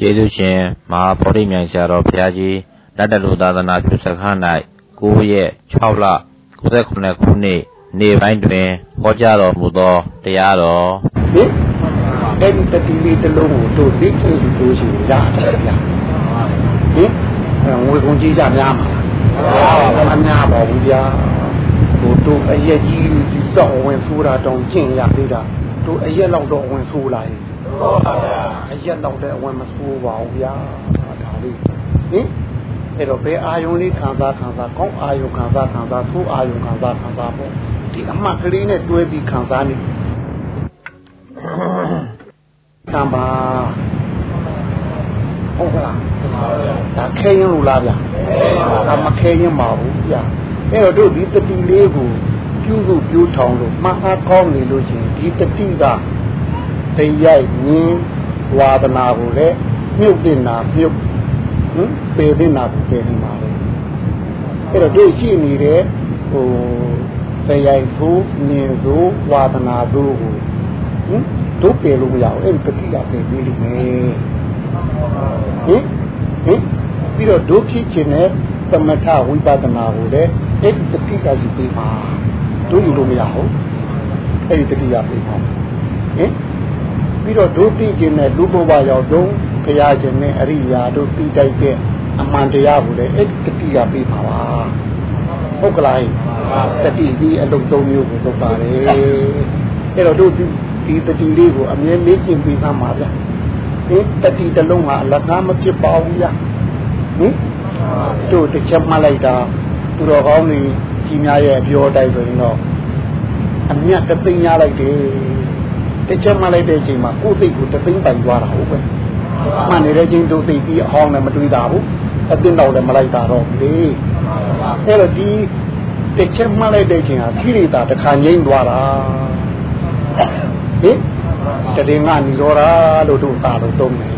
ကျေးဇူးရှင်မဟာဗောဓိမြိုင်ဆရာတော်ဘုရားကြီးလက်တလူသာသနာပြုစခန်း၌9ရက်6လ69ခုနှစ်နေ့ပိုင်းတွင်ဟောကြားတော်မူသောတရားတော်ဟင်အဲ့ဒီတတိလေးတစ်လုံးကိုတို့သိသိလို့ရှိရင်ရတယ်ဗျာဟင်ငွေကုန်ကြီးကြများမှာမများပါဘူးဗျာဟိုတို့အရက်ကြီးဒီတော့ဝင်ဆိုးတာတောင်ကျင့်ရသေးတာတို့အရက်လောက်တော့ဝင်ဆိုးလာရင် ဟုတ်ပါဗျာအရက်လောက်တဲ့အဝင်မဆိုးပါဘူးဗျာဒါလေးဟင်အဲ့တော့ဘယ်အာယုန်လေးခံစားခံစားကောင်းအာယုန်ခံစားခံစားဆိုးအာယုန်ခံစားခံစားပေါ့ဒီအမှတ်ကလေးနဲ့တွဲပြီးခံစားနေတမ္ပါဟုတ်ကလားဒါခဲရင်လို့လားဗျာဒါမခဲရင်ပါဘူးဗျာအဲ့တော့တို့ဒီတတိလေးကိုပြုစုပြုထောင်လို့မှတ်အားကောင်းနေလို့ရှိရင်ဒီတတိက တရိုက်ငင်းဝါဒနာကိုလည်းမြုပ်တင်တာမြုပ်ဟင်ပေတင်တာကိုပေနေပါလေအဲ့တော့တို့ရှိနေတဲ့ဟိုတရိုက်သို့မြင်သို့ဝါဒနာသို့ကိုဟင်တို့ပေလို့မရဘူးအဲ့ဒီတတိကပေပြီးလိမ့်မယ်ဟင်ဟင်ပြီးတော့ဒုဖြစ်ခြင်းနဲ့သမထဝိပဿနာကိုလည်းအဲ့ဒီတတိကယူပေးပါတို့ယူလို့မရဘူးအဲ့ဒီတတိယပေးပါဟင် ပြီးတော့ဒုတိခြင်းနဲ့လူဘဝရောက်တော့ခရခြင်းနဲ့အရိယာတို့ပြီးတိုက်တဲ့အမှန်တရားကိုလည်းအဲ့ဒီတတိယပေးပါပါဟုတ်ကလားတတိဒီအလုံးသုံးမျိုးကိုလုပ်ပါလေအဲ့တော့တို့ဒီတတိလေးကိုအမြဲမေ့ကျင်ပြီးသားပါဗျာဟင်တတိတလုံးဟာအလကားမဖြစ်ပါဘူးဗျာဟင်တို့တစ်ချက်မှတ်လိုက်တာသူတော်ကောင်းတွေကြီးများရဲ့အပြောတိုင်းဆိုရင်တော့အမြတ်တသိန်းရလိုက်တယ် တစ်ချက်မှတ်လိုက်တဲ့အချိန်မှာကိုယ်စိတ်ကိုတသိန်းပိုင်သွားတာဟုတ်ပဲမှန်နေတဲ့ချင်းတို့သိပြီးအဟောင်းလည်းမတွေးတာဘူးအသိတော့လည်းမလိုက်တာတော့လေအဲ့တော့ဒီတစ်ချက်မှတ်လိုက်တဲ့အချိန်ဟာခိရိတာတစ်ခါငိမ့်သွားတာဟင်တည်ငါနေရောတာလို့တို့သာလို့သုံးတယ်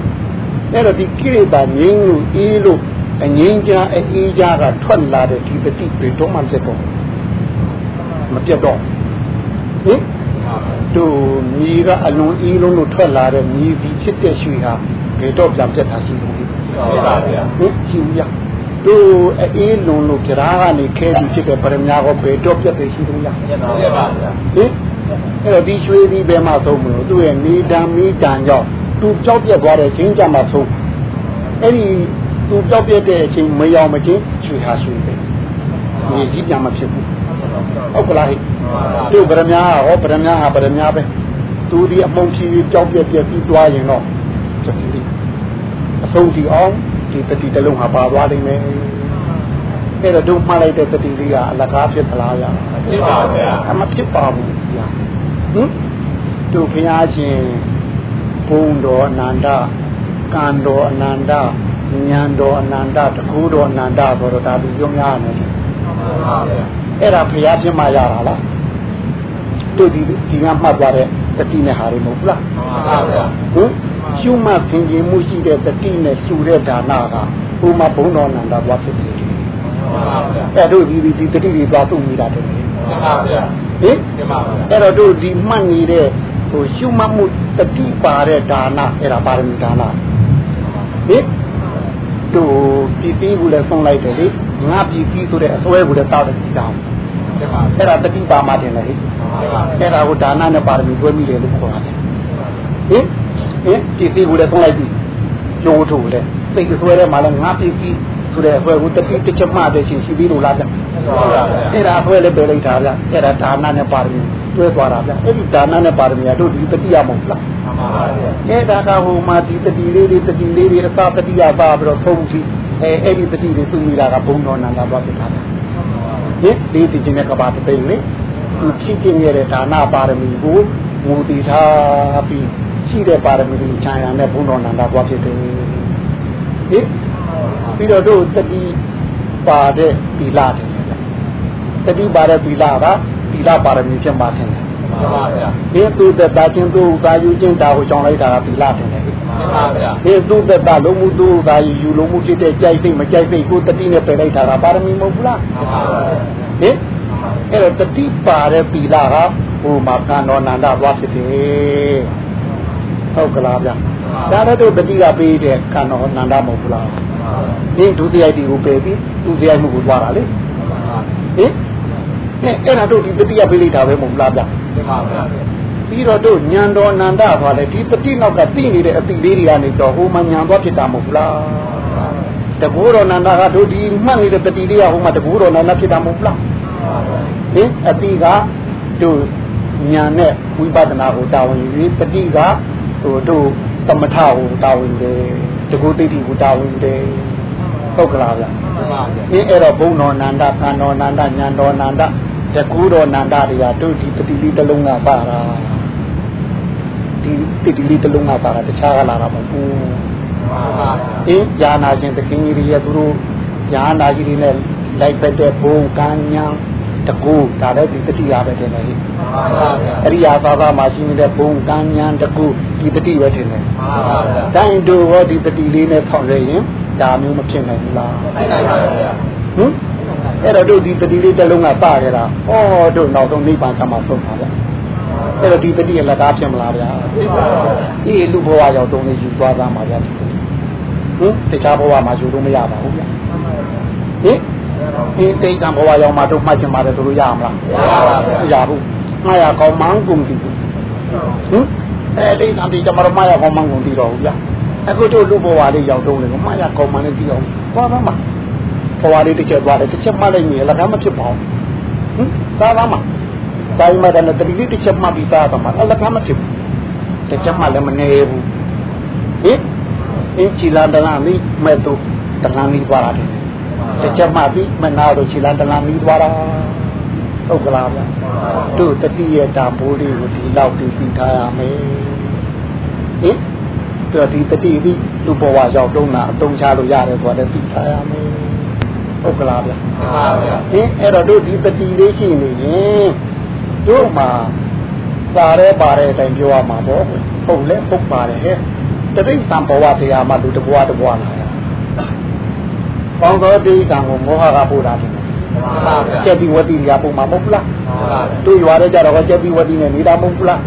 အဲ့တော့ဒီကိရိတာငြင်းလို့အေးလို့အငင်းကြအေးကြကထွက်လာတဲ့ဒီပฏิပေတော့မှဖြစ်တော့မပြတ်တော့ဟင် တို့မြေကအလွန်အေးလုံးလို့ထွက်လာတဲ့မြေဒီဖြစ်တဲ့ရွှေဟာဘယ်တော့ပြန်ပြတ်တာရှိလို့ဟုတ်ပါဗျာဟင်ရှိရတို့အေးလုံးလို့ကြရာကနေခဲပြီးဖြစ်တဲ့ပရမညာကိုဘယ်တော့ပြတ်တယ်ရှိလို့ရပြတ်ပါဗျာဟင်အဲ့တော့ဒီရွှေဒီဘယ်မှာသုံးမလို့သူ့ရဲ့နေတံမီတံကြောင့်သူကြောက်ပြက်သွားတဲ့ချင်းကြမှာသုံးအဲ့ဒီသူကြောက်ပြက်တဲ့အချိန်မရောက်မချင်းရွှေဟာရွှေပဲဒီကြီးပြန်မဖြစ်ဘူး ဟုတ်ကလားဟိသူ့ဗရမညာဟောဗရမညာဟာဗရမညာပဲသူဒီအမုံကြီးကြောက်ပြက်ပြက်ပြီးတွားရင်တော့အဆုံးစီအောင်ဒီတတိတလုံးဟာပါသွားနိုင်မယ်အဲ့တော့တို့မှားလိုက်တဲ့တတိလေးကအလကားဖြစ်သလားဗျာဖြစ်ပါဗျာအမဖြစ်ပါဘူးဗျာဟင်တို့ဘုရားရှင်ဘုံတော်အနန္တကံတော်အနန္တဉာဏ်တော်အနန္တတကူတော်အနန္တဆိုတော့ဒါသူပြောများတယ်ဟုတ်ပါဗျာ အဲ့ဒါဘုရားပြမရတာလားတို့ဒီဒီကမှတ်သွားတဲ့တတိနဲ့ဟာတွေမဟုတ်ဘူးလားမှန်ပါဗျာဟင်ရှုမှတ်သင်ခြင်းမှုရှိတဲ့တတိနဲ့ရှုတဲ့ဒါနကဘုမဘုံတော်အနန္တဘွားဖြစ်တယ်အဲ့တို့ဒီဒီတတိတွေသွားသုံးနေတာတယ်မှန်ပါဗျာဟင်အဲ့တော့တို့ဒီမှတ်နေတဲ့ဟိုရှုမှတ်မှုတတိပါတဲ့ဒါနအဲ့ဒါပါရမီဒါနဟင်တို့ပြည်ပြီးဘူးလဲဆုံးလိုက်တယ်လေငါပြည်ပြီးဆိုတဲ့အစွဲဘူးလဲတာတယ်ဒီတောင်း အဲ့ဒါတတိပါမှတင်လေအဲ့ဒါကိုဒါနနဲ့ပါရမီတွဲမိတယ်လို့ခေါ်တာဟင်ဟင်ပြည်ပြီးဘူးလဲဆုံးလိုက်ပြီကျိုးထုတ်လေစိတ်အစွဲထဲမှာလဲငါပြည်ပြီးဆိုတဲ့အဖွဲ့ကိုတတိတစ်ချက်မှတဲ့ချင်းရှိပြီးလို့လားဗျအဲ့ဒါအဖွဲ့လည်းပဲလိုက်တာဗျအဲ့ဒါဒါနနဲ့ပါရမီတွဲသွားတာဗျအဲ့ဒီဒါနနဲ့ပါရမီတို့ဒီတတိယမဟုတ်လားမှန်ပါပါအဲ့ဒါကဟိုမှာဒီတတိလေးတွေတတိလေးတွေအသာတတိယပါပြီးတော့သုံးပြီးအဲအဲ့ဒီတတိတွေသူမိတာကဘုံတော်နန္ဒသွားပြထားတာ ဟင်ဒီတတိနဲ့ကဘာတသိလေသူဖြစ်ခြင်းရတဲ့ဒါနပါရမီကိုမူတည်ထားပြီးရှိတဲ့ပါရမီကိုခြံရံတဲ့ဘုံတော်နန္ဒသွားဖြစ်တယ်ဟင်ပြီးတော့တို့တတိပါတဲ့ပီလာတယ်တတိပါတဲ့ပီလာကပီလာပါရမီဖြစ်မှထင်တယ်မှန်ပါဗျာဒီသူသက်တာချင်းသူသာယူချင်းတာကိုကြောင်းလိုက်တာကပီလာတယ် မှန်ပါဗျာဒီသူသက်တာလုံးမှုသူသာယူယူလုံးမှုဖြစ်တဲ့ကြိုက်စိတ်မကြိုက်စိတ်ကိုတတိနဲ့ပယ်လိုက်တာကပါရမီမဟုတ်ဘူးလားမှန်ပါဗျာဟင်အဲ့တော့တတိပါတဲ့ပီလာကဟိုမှာကံတော်နန္ဒသွားဖြစ်တယ်ဟဟုတ်ကလားဗျာဒါလည်းတို့တတိကပေးတဲ့ကံတော်နန္ဒမဟုတ်ဘူးလားဒီဒုတိယတီကိုပယ်ပြီးသူစရိုက်မှုကိုသွားတာလေဟင်အဲ့ဒါတို့ဒီတတိယပေးလိုက်တာပဲမဟုတ်လားဗျာပြီး တော့တို့ညံတော်နန္ဒသွားတယ်ဒီတတိနောက်ကသိနေတဲ့အတိလေးတွေကနေတော့ဟိုမှာညံသွားဖြစ်တာမဟုတ်လားတကူတော်နန္ဒကတို့ဒီမှတ်နေတဲ့တတိလေးကဟိုမှာတကူတော်နန္ဒဖြစ်တာမဟုတ်လားဟင်အတိကတို့ညာနဲ့ဝိပဿနာကိုတာဝန်ယူပြီးတတိကဟိုတို့သမထကိုတာဝန်တယ်တကူတိဋ္ဌိကိုတာဝန်တယ်ဟုတ်ကလားဗျအင်းအဲ့တော့ဘုံတော်နန္ဒခန္တော်နန္ဒညာတော်နန္ဒတကူတော်နန္ဒတွေကတို့ဒီပတိလေးတစ်လုံးကပါတာ ဒီတိတိလေးတလုံးကပါတာတခြားကလာတာမဟုတ်ဘူးအေးယာနာရှင်သခင်ကြီးတွေရဲ့သူတို့ယာနာကြီးတွေနဲ့လိုက်ပတ်တဲ့ဘုံကညာတကူဒါလည်းဒီတတိယပဲတင်တယ်ဟိအရိယာသာသာမှာရှိနေတဲ့ဘုံကညာတကူဒီတတိပဲတင်တယ်တိုင်းတို့ဟောဒီတတိလေးနဲ့ဖောက်ရရင်ဒါမျိုးမဖြစ်နိုင်ဘူးလားဟင်အဲ့တော့တို့ဒီတတိလေးတစ်လုံးကပါခဲ့တာဟောတို့နောက်ဆုံးနိဗ္ဗာန်ကမှဆုံးပါဗျာ အဲ့တော့ဒီတတိရလက်ကားဖြစ်မလားဗျာဒီလူဘဝရောက်တုံးလေးယူသွားသားမှာဗျာဟင်တခြားဘဝမှာယူလို့မရပါဘူးဗျဟင်ဒီတိတ်ကံဘဝရောက်မှတို့မှတ်ချင်ပါတယ်တို့ရမလားမရဘူးမရကောင်းမှန်းကုန်ပြီဟင်အဲ့တိတ်ကံဒီကျမတို့မရကောင်းမှန်းကုန်ပြီတော့ဗျာအခုတို့လူဘဝလေးရောက်တော့လေမရကောင်းမှန်းလည်းပြီးအောင်သွားပါမှာဘဝလေးတစ်ချက်သွားတယ်တစ်ချက်မှလည်းမြင်လက်ကားမဖြစ်ပါဘူးဟင်သွားပါမှာ တိုင်းမှာတဲ့တတိတစ်ချက်မှပြီးသားပါမှာလက်ကားမဖြစ်ဘူးတစ်ချက်မှလည်းမနေဘူးဟင်အင်းချီလာတလားမိမဲ့တို့တလားမိသွားတာတယ်တစ်ချက်မှပြီးမနာတော့ချီလာတလားမိသွားတာဟုတ်ကလားဗျတို့တတိယတာဘိုးလေးကိုဒီလောက်ပြီးပြီးထားရမယ်ဟင်တော့ဒီတတိပြီးလူဘဝရောက်တုံးတာအတုံးချလို့ရတယ်ဆိုတော့သိထားရမယ်ဟုတ်ကလားဗျဟုတ်ပါဗျဟင်အဲ့တော့တို့ဒီတတိလေးရှိနေရင် တို့မှာသာရဲပါတဲ့အတိုင်းပြောရမှာပေါ့ဟုတ်လဲဟုတ်ပါတယ်ဟဲ့တတိသံဘဝတရားမှာလူတဘဝတဘဝလာရပေါင်းသောတိသံကိုမောဟကပို့တာတယ်ကျက်တိဝတိညာပုံမှာမဟုတ်ဘူးလားတို့ရွာတဲ့ကြတော့ကျက်တိဝတိနဲ့နေတာမဟုတ်ဘူးလား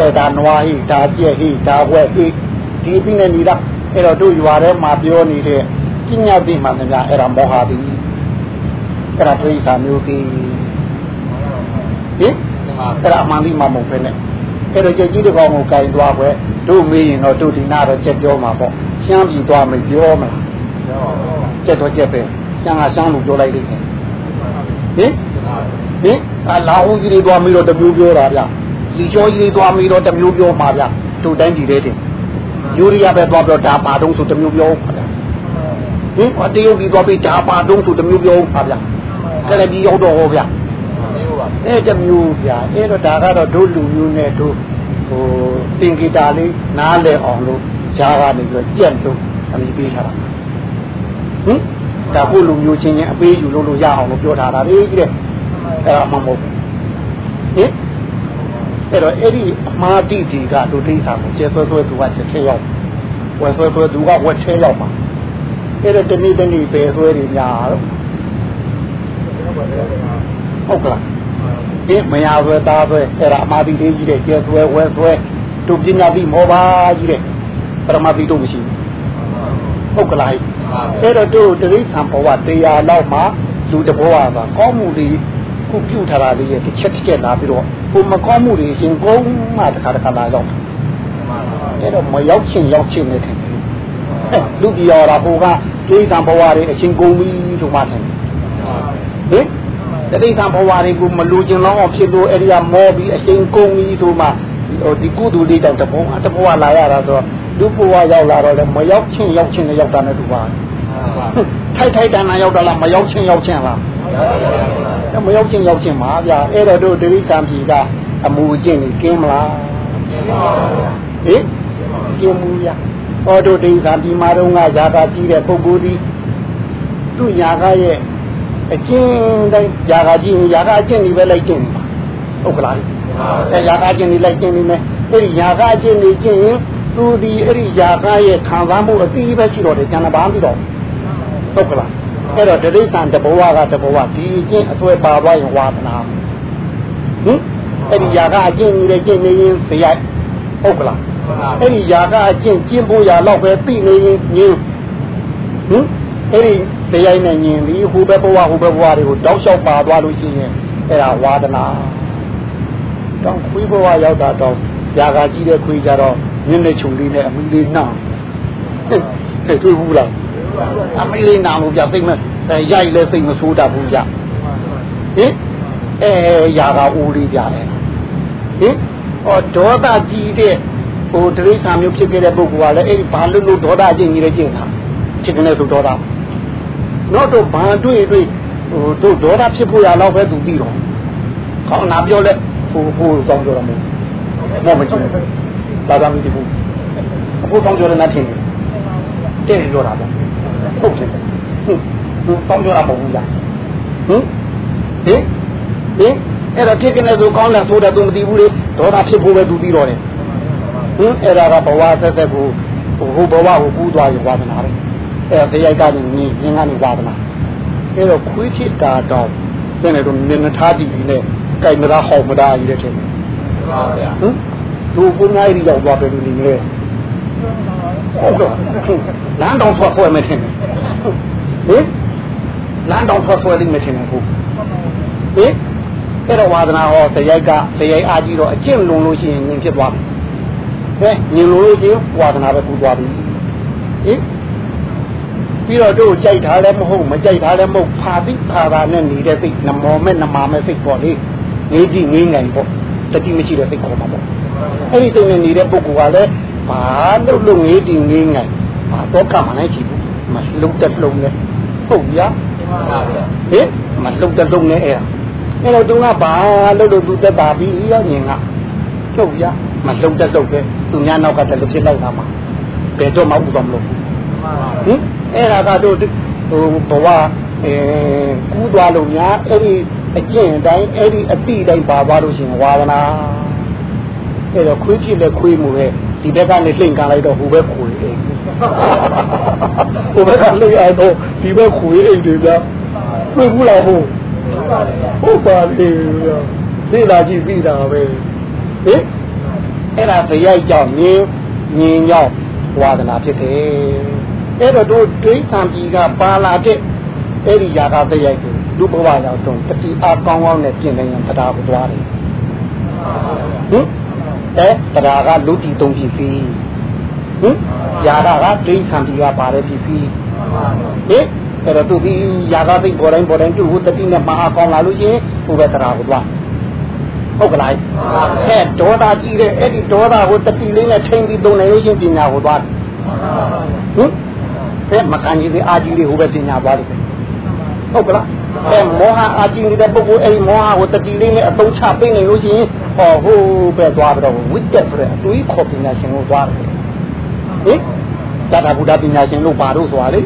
အဲဒါနွားဟိဒါကျက်ဟိဒါဝက်ဟိဒီပြင်းနေနေတာအဲ့တော့တို့ရွာထဲမှာပြောနေတဲ့ပညာတိမှန်များအဲ့ဒါမောဟတိအဲ့ဒါပြိဿာမျိုးတိ ဟင်အဲ့ဒါအမှန်တိမှမဟုတ်ပဲနဲ့အဲ့တော့ကြက်ကြီးတစ်ကောင်ကိုကင်သွားပဲတို့မေးရင်တော့တို့ဒီနာတော့ကြက်ပြောမှာပေါ့ရှမ်းပြည်သွားမယ်ပြောမလားကြက်တော့ကြက်ပဲရှမ်းကရှမ်းလို့ပြောလိုက်လိမ့်မယ်ဟင်ဟင်အလာဟုတ်ကြီးတွေသွားပြီးတော့တမျိုးပြောတာဗျလီကျော်ကြီးတွေသွားပြီးတော့တမျိုးပြောမှာဗျတို့တိုင်းပြည်တဲ့တင်ယူရီးယားပဲသွားပြီးတော့ဒါပါတုံးဆိုတမျိုးပြောပါဗျဟင်အတရုတ်ကြီးသွားပြီးဒါပါတုံးဆိုတမျိုးပြောပါဗျကလည်းဒီရောက်တော့ဟောဗျ အဲ့တမျိုးဗျအဲ့တော့ဒါကတော့တို့လူမျိုးနဲ့တို့ဟိုသင်္ကေတလေးနားလည်အောင်လို့ဈာကနေပြီးတော့ကြက်လို့အမိပေးထားတာဟင်ဒါကိုလူမျိုးချင်းချင်းအပေးယူလို့လို့ရအောင်လို့ပြောထားတာလေကြီးတဲ့အဲ့ဒါမှမဟုတ်ဘူးဟင်အဲ့တော့အဲ့ဒီအမှားတိတိကတို့ဒိဋ္ဌာကိုကျဲဆွဲဆွဲသူကချက်ချက်ရောက်ဝယ်ဆွဲဆွဲသူကဝက်ချဲရောက်ပါအဲ့တော့တနည်းတနည်းပဲဆွဲနေများတော့ဟုတ်ကလား ဒီမရဆွဲသားဆွဲအဲ့ဒါအမှားတိတိကြီးတဲ့ကျဲဆွဲဝဲဆွဲတို့ပညာတိမောပါကြီးတဲ့ပရမတိတို့မရှိဘူးဟုတ်ကလားအဲ့တော့တို့တရိษံဘဝတရားလောက်မှလူတဘောပါကောင်းမှုတွေခုပြုထားတာလေးရဲ့တစ်ချက်တစ်ချက်လာပြီးတော့ဟိုမကောင်းမှုတွေရှင်ကုန်းမှတစ်ခါတစ်ခါလာရောက်အဲ့တော့မရောက်ချင်ရောက်ချင်နေတယ်လူပြောရတာဟိုကတရိษံဘဝတွေအရှင်ကုန်းပြီးဆိုမှတယ်ဟင် တရိษံဘဝတွေကိုမလူကျင်တော့ဖြစ်လို့အဲ့ဒီကမောပြီးအရှင်ကုန်းပြီးဆိုမှဟိုဒီကုသိုလ်လေးတောင်တဘောတဘောလာရတာဆိုတော့လူဘဝရောက်လာတော့လည်းမရောက်ချင်းရောက်ချင်းနဲ့ရောက်တာနဲ့တူပါထိုက်ထိုက်တန်တန်ရောက်တာလားမရောက်ချင်းရောက်ချင်းလားမရောက်ချင်းရောက်ချင်းပါဗျာအဲ့တော့တို့တိရိစ္ဆာန်ပြည်ကအမူအကျင့်ကြီးကင်းမလားဟင်ကင်းမှုရဟောတို့တိရိစ္ဆာန်ပြည်မှာတော့ငါဇာတာကြီးတဲ့ပုဂ္ဂိုလ်ဒီသူ့ညာကရဲ့ အကျင့်တိုင်းຢာကကြီးຢာကအကျင့်ကြီးပဲလိုက်ကျင့်ပါဟုတ်ကလားအဲຢာကအကျင့်ကြီးလိုက်ကျင့်နေမယ်အဲ့ဒီຢာကအကျင့်ကြီးကျင့်ရင်သူဒီအဲ့ဒီຢာကရဲ့ခံစားမှုအတိပဲရှိတော့တယ်ကျန်တာဘာမှမပြီးတော့ဟုတ်ကလားအဲ့တော့တရိစ္ဆာန်တဘဝကတဘဝဒီအကျင့်အဆွဲပါသွားရင်ဝါသနာဟင်အဲ့ဒီຢာကအကျင့်ကြီးတဲ့ကျင့်နေရင်ဇယိုက်ဟုတ်ကလား အဲ့ဒီຢာကအကျင့်ကျင့်ဖို့ຢာတော့ပဲပြီးနေရင်ညင်းဟင်အဲ့ဒီ တရားနဲ့ညင်ပြီးဟိုဘက်ဘဝဟိုဘက်ဘဝတွေကိုတောက်လျှောက်ပါသွားလို့ရှိရင်အဲ့ဒါဝါဒနာတော့ခွေးဘဝရောက်တာတော့ຢာကကြီးတဲ့ခွေးကြတော့ညင်းတဲ့ခြုံလေးနဲ့အမီလေးနှောင်းဟဲ့တွေ့ဘူးလားအမီလေးနှောင်းလို့ပြသိမရိုက်လဲစိတ်မဆိုးတတ်ဘူးကြဟင်အဲຢာကအိုးလေးကြတယ်ဟင်ဟောဒေါသကြီးတဲ့ဟိုတိရစ္ဆာန်မျိုးဖြစ်ခဲ့တဲ့ပုဂ္ဂိုလ်ကလည်းအဲ့ဒီဘာလို့လို့ဒေါသအကျင့်ကြီးလဲကျင့်တာချစ်ကနေဆိုဒေါသ တော့တော့ဘာတွေ့တွေ့ဟိုတို့ဒေါသဖြစ်ဖို့ရတော့ပဲသူပြီးတော့ခေါင်းနာပြောလဲဟိုဟိုကောင်းကြတော့မဟုတ်မောမကြည့်ဘာသာမကြည့်ဘူးအခုကောင်းကြတယ်နားထင်တယ်တဲ့ပြောတာပေါ့ဟုတ်တယ်ဟုတ်ကောင်းကြတာမဟုတ်ဘူးလားဟင်ဟင်ဟင်အဲ့တော့ဖြစ်ကနေဆိုကောင်းတယ်ဆိုတော့သူမသိဘူးလေဒေါသဖြစ်ဖို့ပဲသူပြီးတော့တယ်ဟင်အဲ့ဒါကဘဝဆက်ဆက်ကိုဟိုဘဝကိုကူးသွားရဝါဒနာပဲ အဲတရားကနေညီငင်းကနေဝါဒနာအဲတော့ခွေးဖြစ်တာတော့တဲ့နေတော့နင်နထားတည်ပြီးနဲ့ကြိုင်မလားဟောက်မလားကြီးတဲ့ထင်တယ်မှန်ပါဗျာဟင်သူကိုနိုင်ရီရောက်သွားတယ်လူကြီးလေဟုတ်တော့လမ်းတောင်ထွက်ဖွဲ့မယ်ထင်တယ်ဟင်လမ်းတောင်ထွက်ဖွဲ့လိမ့်မယ်ထင်တယ်ဟုတ်ဟင်အဲ့တော့ဝါဒနာဟောတရားကတရားအားကြီးတော့အကျင့်လုံလို့ရှိရင်ညင်ဖြစ်သွားတယ်ဟဲ့ညင်လို့ရှိရင်ဝါဒနာပဲပူသွားပြီဟင် ပြီးတော့တို့ကြိုက်ထားလည်းမဟုတ်မကြိုက်ထားလည်းမဟုတ်ဖာတိဖာတာနဲ့နေတဲ့စိတ်နမောမဲ့နမာမဲ့စိတ်ပေါ့လေနေကြည့်နေနိုင်ပေါ့တတိမရှိတဲ့စိတ်ခေါ်မှာပေါ့အဲ့ဒီစိတ်နဲ့နေတဲ့ပုဂ္ဂိုလ်ကလည်းဘာလို့လို့ငေးတည်ငေးနိုင်ဘာတော့ကမှနိုင်ချီဘူးမလုံးတက်လုံးနဲ့ဟုတ်ရဟင်မလုံးတက်လုံးနဲ့အဲ့အဲ့တော့သူကဘာလို့လို့သူတက်တာပြီးရောညင်ကဟုတ်ရမလုံးတက်လုံးပဲသူများနောက်ကတည်းကဖြစ်လိုက်တာမှာဘယ်တော့မှဥတော်မလို့ဟင် အဲ့ဒါကတော့ဟိုဘဝအဲကူးသွားလို့များအဲ့ဒီအကျင့်တိုင်းအဲ့ဒီအတိတိုင်းပါသွားလို့ရှိရင်ဝါဒနာအဲ့တော့ခွေးဖြစ်လဲခွေးမှုပဲဒီဘက်ကနေလှိမ့်ကန်လိုက်တော့ဟိုဘက်ခွေးအိမ်ဟိုဘက်ကလှိမ့်အောင်တော့ဒီဘက်ခွေးအိမ်တွေကတွေ့ဘူးလားဟုတ်ဟုတ်ပါလေသိလာကြည့်ပြီးတာပဲဟင်အဲ့ဒါတရားကြောင့်ညင်ညင်ရောက်ဝါဒနာဖြစ်တယ် အဲ့တော့တို့ဒိဋ္ဌံပြည်ကပါလာတဲ့အဲ့ဒီຢာကတရိုက်ကိုလူဘဝရောက်တော့တတိအားကောင်းကောင်းနဲ့ပြင်နေရင်တရားကိုသွားတယ်ဟင်အဲတရားကလူတီသုံးဖြစ်ပြီဟင်ຢာကကဒိဋ္ဌံပြည်ကပါတဲ့ဖြစ်ပြီဟင်အဲ့တော့သူဒီຢာကသိပေါ်တိုင်းပေါ်တိုင်းသူ့ဟိုတတိနဲ့မအားကောင်းလာလို့ရှိရင်ဟိုပဲတရားကိုသွားဟုတ်ကလားအဲဒေါသကြီးတဲ့အဲ့ဒီဒေါသကိုတတိလေးနဲ့ချိန်ပြီးသုံးနိုင်လို့ရှိရင်ပညာကိုသွားဟင် အဲမကန်ကြီးတွေအာကြီးတွေဟိုပဲပညာသွားတယ်ဟုတ်ကလားအဲမောဟအာကြီးနေတဲ့ပုဂ္ဂိုလ်အဲဒီမောဟကိုတတိလေးနဲ့အသုံးချပေးနေလို့ရှိရင်ဟောဟိုပဲသွားပြီးတော့ဝိတ္တဆိုတဲ့အတွေးခေါ်ပညာရှင်ကိုသွားတယ်ဟင်တတဗုဒ္ဓပညာရှင်လို့ပါလို့ဆိုတာလေ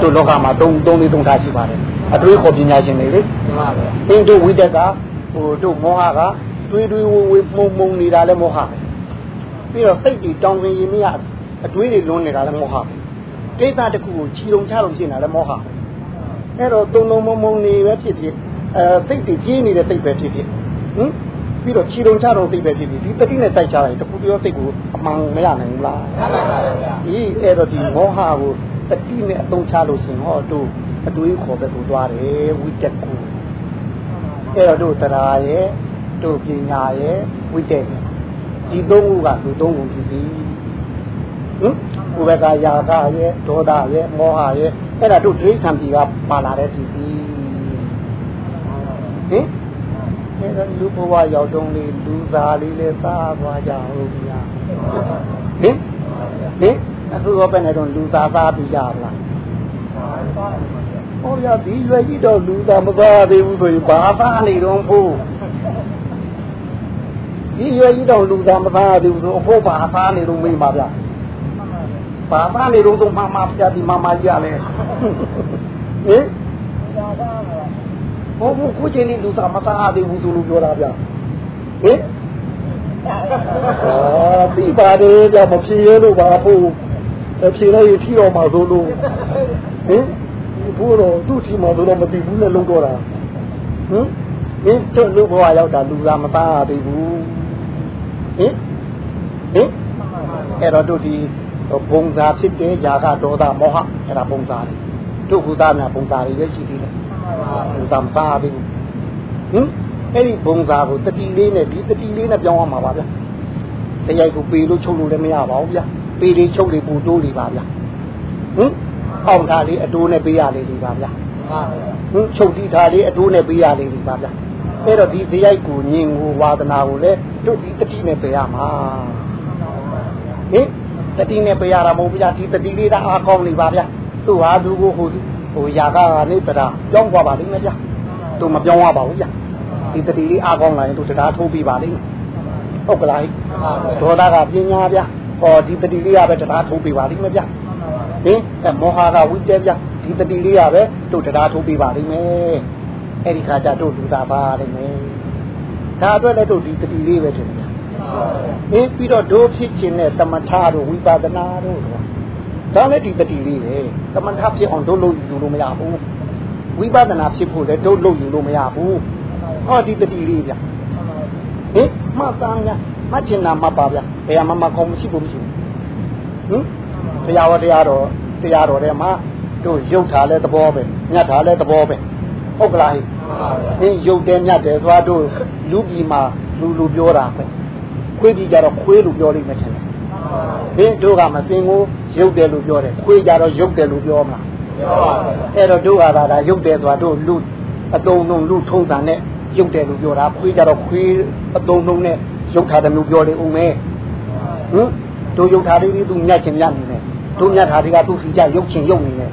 တို့လောကမှာ၃၃လေး၃ထားရှိပါတယ်အတွေးခေါ်ပညာရှင်တွေလေအင်းတို့ဝိတ္တကဟိုတို့မောဟကတွေးတွေးဝဝမုံမုံနေတာလည်းမောဟပြီးတော့စိတ်ကြီးတောင်းရင်ရင်မရအတွေးတွေလွန်းနေတာလည်းမောဟကိ စ္စတစ်ခုကိုခြီလုံးချလို့ရှင်းတာလည်းမောဟအဲ့တော့တုံတုံမုံမုံနေပဲဖြစ်ဖြစ်အဲစိတ်တည်ကြီးနေတဲ့စိတ်ပဲဖြစ်ဖြစ်ဟင်ပြီးတော့ခြီလုံးချတော့စိတ်ပဲဖြစ်ဖြစ်ဒီတတိနဲ့တိုက်ချလိုက်တခုတည်းစိတ်ကိုအမှန်မရနိုင်ဘူးလားရပါပါဗျာဒီအဲ့တော့ဒီမောဟကိုတတိနဲ့အသုံးချလို့ရှင်ဟောတို့အတွေးခေါ်ပဲကိုသွားတယ်ဝိတက်ကိုအဲ့တော့တို့တရားရဲ့တို့ပညာရဲ့ဝိတက်ရဲ့ဒီသုံးခုကလူသုံးခုဖြစ်ပြီ ဟင်ကိုယ်ဘက်ကယာကရဲ့ဒေါသရဲ့မောဟရဲ့အဲ့ဒါတို့ဒိဋ္ဌံပြည်ကပါလာတဲ့ဒီပြီဟင်အဲ့ဒါလူဘဝရောက်တုံးလေးလူသားလေးလေးစားသွားကြဟုတ်ဗျာဟင်ဟင်အခုတော့ပဲနဲ့တော့လူသားစားပြီးကြပါလားဟောရဒီရွယ်ကြီးတော့လူသားမစားသေးဘူးဆိုရင်ဘာသာနေတော့ဖို့ဒီရွယ်ကြီးတော့လူသားမစားသေးဘူးဆိုအဖို့ဘာသာနေတော့မိမှာဗျာ ဘာသာနေတော့တော့မမပြတိမမကြီးရလဲဟင်ဘုဘခုချင်းလေးလူသားမသားသေးဘူးသူလူပြောတာဗျဟင်အာဒီပါတယ်ကြမဖြေရလို့ပါဖို့ဖြေလိုက်ရထီတော်မှာဆိုလို့ဟင်ဘိုးတော်သူ့ထီမှာဆိုတော့မသိဘူးနဲ့လုံးတော့တာဟင်ဟင်တို့လူဘဝရောက်တာလူသားမသားသေးဘူးဟင်ဟင်ဟအဲ့တော့တို့ဒီ ဘုံသာဖြစ်တဲ့ຢာကဒေါသမောဟအဲ့ဒါဘုံသာတွေတို့ကုသနာဘုံသာတွေလည်းရှိသေးတယ်ဘုံသာမစားသေးဘူးဟင်အဲ့ဒီဘုံသာကိုတတိလေးနဲ့ဒီတတိလေးနဲ့ပြောင်းရမှာပါဗျာတရားကိုပေလို့ချုပ်လို့လည်းမရပါဘူးဗျာပေလေးချုပ်လေးပူတိုးလေးပါဗျာဟင်အောင်ထားလေးအတိုးနဲ့ပေးရလေးလေးပါဗျာဟင်ချုပ်တိထားလေးအတိုးနဲ့ပေးရလေးလေးပါဗျာအဲ့တော့ဒီတရားကိုညင်ကိုဝါဒနာကိုလည်းတို့ဒီတတိနဲ့ပေးရမှာဟင် တတိနဲ့ပေးရတာမဟုတ်ဗျာဒီတတိလေးကအားကောင်းနေပါဗျာသူ့ဟာသူကိုဟိုဟိုຢာကကနေတရားကြောင်းသွားပါလိမ့်မယ်ဗျာတို့မပြောင်းရပါဘူးဗျာဒီတတိလေးအားကောင်းလာရင်တို့တရားထိုးပြီးပါလိမ့်မယ်ဟုတ်ကလားဒေါသကပညာဗျာဟောဒီတတိလေးကပဲတရားထိုးပြီးပါလိမ့်မယ်ဗျာဟင်အဲမောဟကဝိတ္တဗျာဒီတတိလေးကပဲတို့တရားထိုးပြီးပါလိမ့်မယ်အဲ့ဒီခါကျတို့လူသားပါလိမ့်မယ်ဒါအတွက်လည်းတို့ဒီတတိလေးပဲထင်တယ် ဟင်ပြီးတော့ဒုဖြစ်ခြင်းနဲ့တမထတို့ဝိပဿနာတို့ဒါလည်းဒီတတိလေးပဲတမထဖြစ်အောင်တို့လုပ်ယူလို့မရဘူးဝိပဿနာဖြစ်ဖို့လည်းတို့လုပ်ယူလို့မရဘူးဟောဒီတတိလေးဗျဟင်မှတ်သားများမှတ်ချင်တာမှတ်ပါဗျဘယ်မှာမှကောင်းမရှိဘူးမရှိဘူးဟင်တရားဝတရားတော်တရားတော်ထဲမှာတို့ရုပ်ထားလဲသဘောပဲညတ်ထားလဲသဘောပဲဟုတ်ကလားဟင်ရုပ်တယ်ညတ်တယ်သွားတို့လူပြည်မှာလူလူပြောတာပဲ ခွေးပြည်ကြတော့ခွေးလူပြောလိမ့်မယ်ထင်တယ်ဟင်တို့ကမသိကိုရုပ်တယ်လို့ပြောတယ်ခွေးကြတော့ရုပ်တယ်လို့ပြောမှာအဲ့တော့တို့ဟာဒါရုပ်တယ်ဆိုတာတို့လူအတုံးလုံးလူထုံးတာနဲ့ရုပ်တယ်လို့ပြောတာခွေးကြတော့ခွေးအတုံးလုံးနဲ့ရုပ်ထားတယ်လို့ပြောတယ်ဦးမဲဟင်တို့ရုပ်ထားလေးသူညက်ချင်ညက်နေတယ်တို့ညက်ထားတွေကသူ့စီကြရုပ်ချင်ရုပ်နေတယ်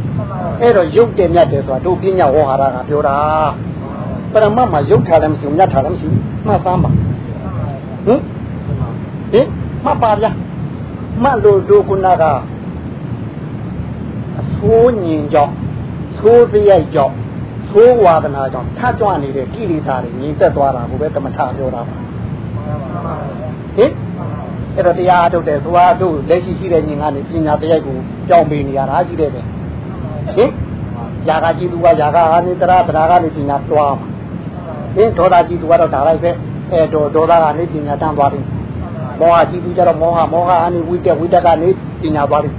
အဲ့တော့ရုပ်တယ်ညက်တယ်ဆိုတာတို့ပညာဝေါ်ဟာရကပြောတာပရမတ်မှာရုပ်ထားတယ်မရှိဘူးညက်ထားတယ်မရှိဘူးမှတ်သားပါဟင် ဟင်မှတ်ပါဗျာမှတ်လို့တို့ခုနကအဆိုးညင်ကြောင့်သိုးစရိုက်ကြောင့်သိုးဝါဒနာကြောင့်ထကြွနေတဲ့ကိလေသာတွေငြိမ်သက်သွားတာကိုပဲတမထပြောတာပါဟင်အဲ့တော့တရားအထုတ်တယ်သွားတို့လက်ရှိရှိတဲ့ညင်ကနေပညာတရားကိုကြောင်းပေးနေရတာရှိတယ်ပဲဟင်ຢာကကြည့်သူကຢာကဟာနေတရာတရာကနေပညာတွားမှာဟင်ဒေါသကြည့်သူကတော့ဒါလိုက်ပဲအဲဒေါဒေါသကနေပညာတန်းသွားတယ် မောဟကြည့်သူကြတော့မောဟမောဟအနေဝိတက်ဝိတက်ကနေပညာသွားတယ်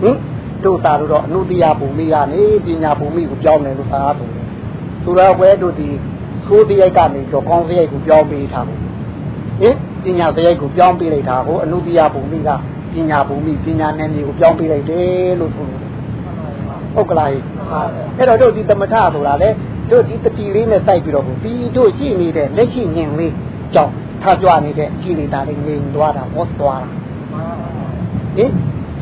ဟင်တို့သာတို့တော့အနုတ္တိယပုံမိကနေပညာပုံမိကိုပြောင်းတယ်လို့သာဆိုတယ်သူတော်ဘဲတို့ဒီသိုးတရိုက်ကနေတော့ကောင်းစရိုက်ကိုပြောင်းပေးထားတယ်ဟင်ပညာစရိုက်ကိုပြောင်းပေးလိုက်တာကိုအနုတ္တိယပုံမိကပညာပုံမိပညာနယ်မြေကိုပြောင်းပေးလိုက်တယ်လို့ဆိုတယ်ဟုတ်ကလားအဲ့တော့တို့ဒီသမထဆိုတာလေတို့ဒီတတိလေးနဲ့စိုက်ပြီးတော့ဒီတို့ရှိနေတဲ့လက်ရှိညင်လေးကြောင့် ထားကြွနေတဲ့ကြည်နေတာလေးငြိမ်သွားတာဟောသွားတာဟင်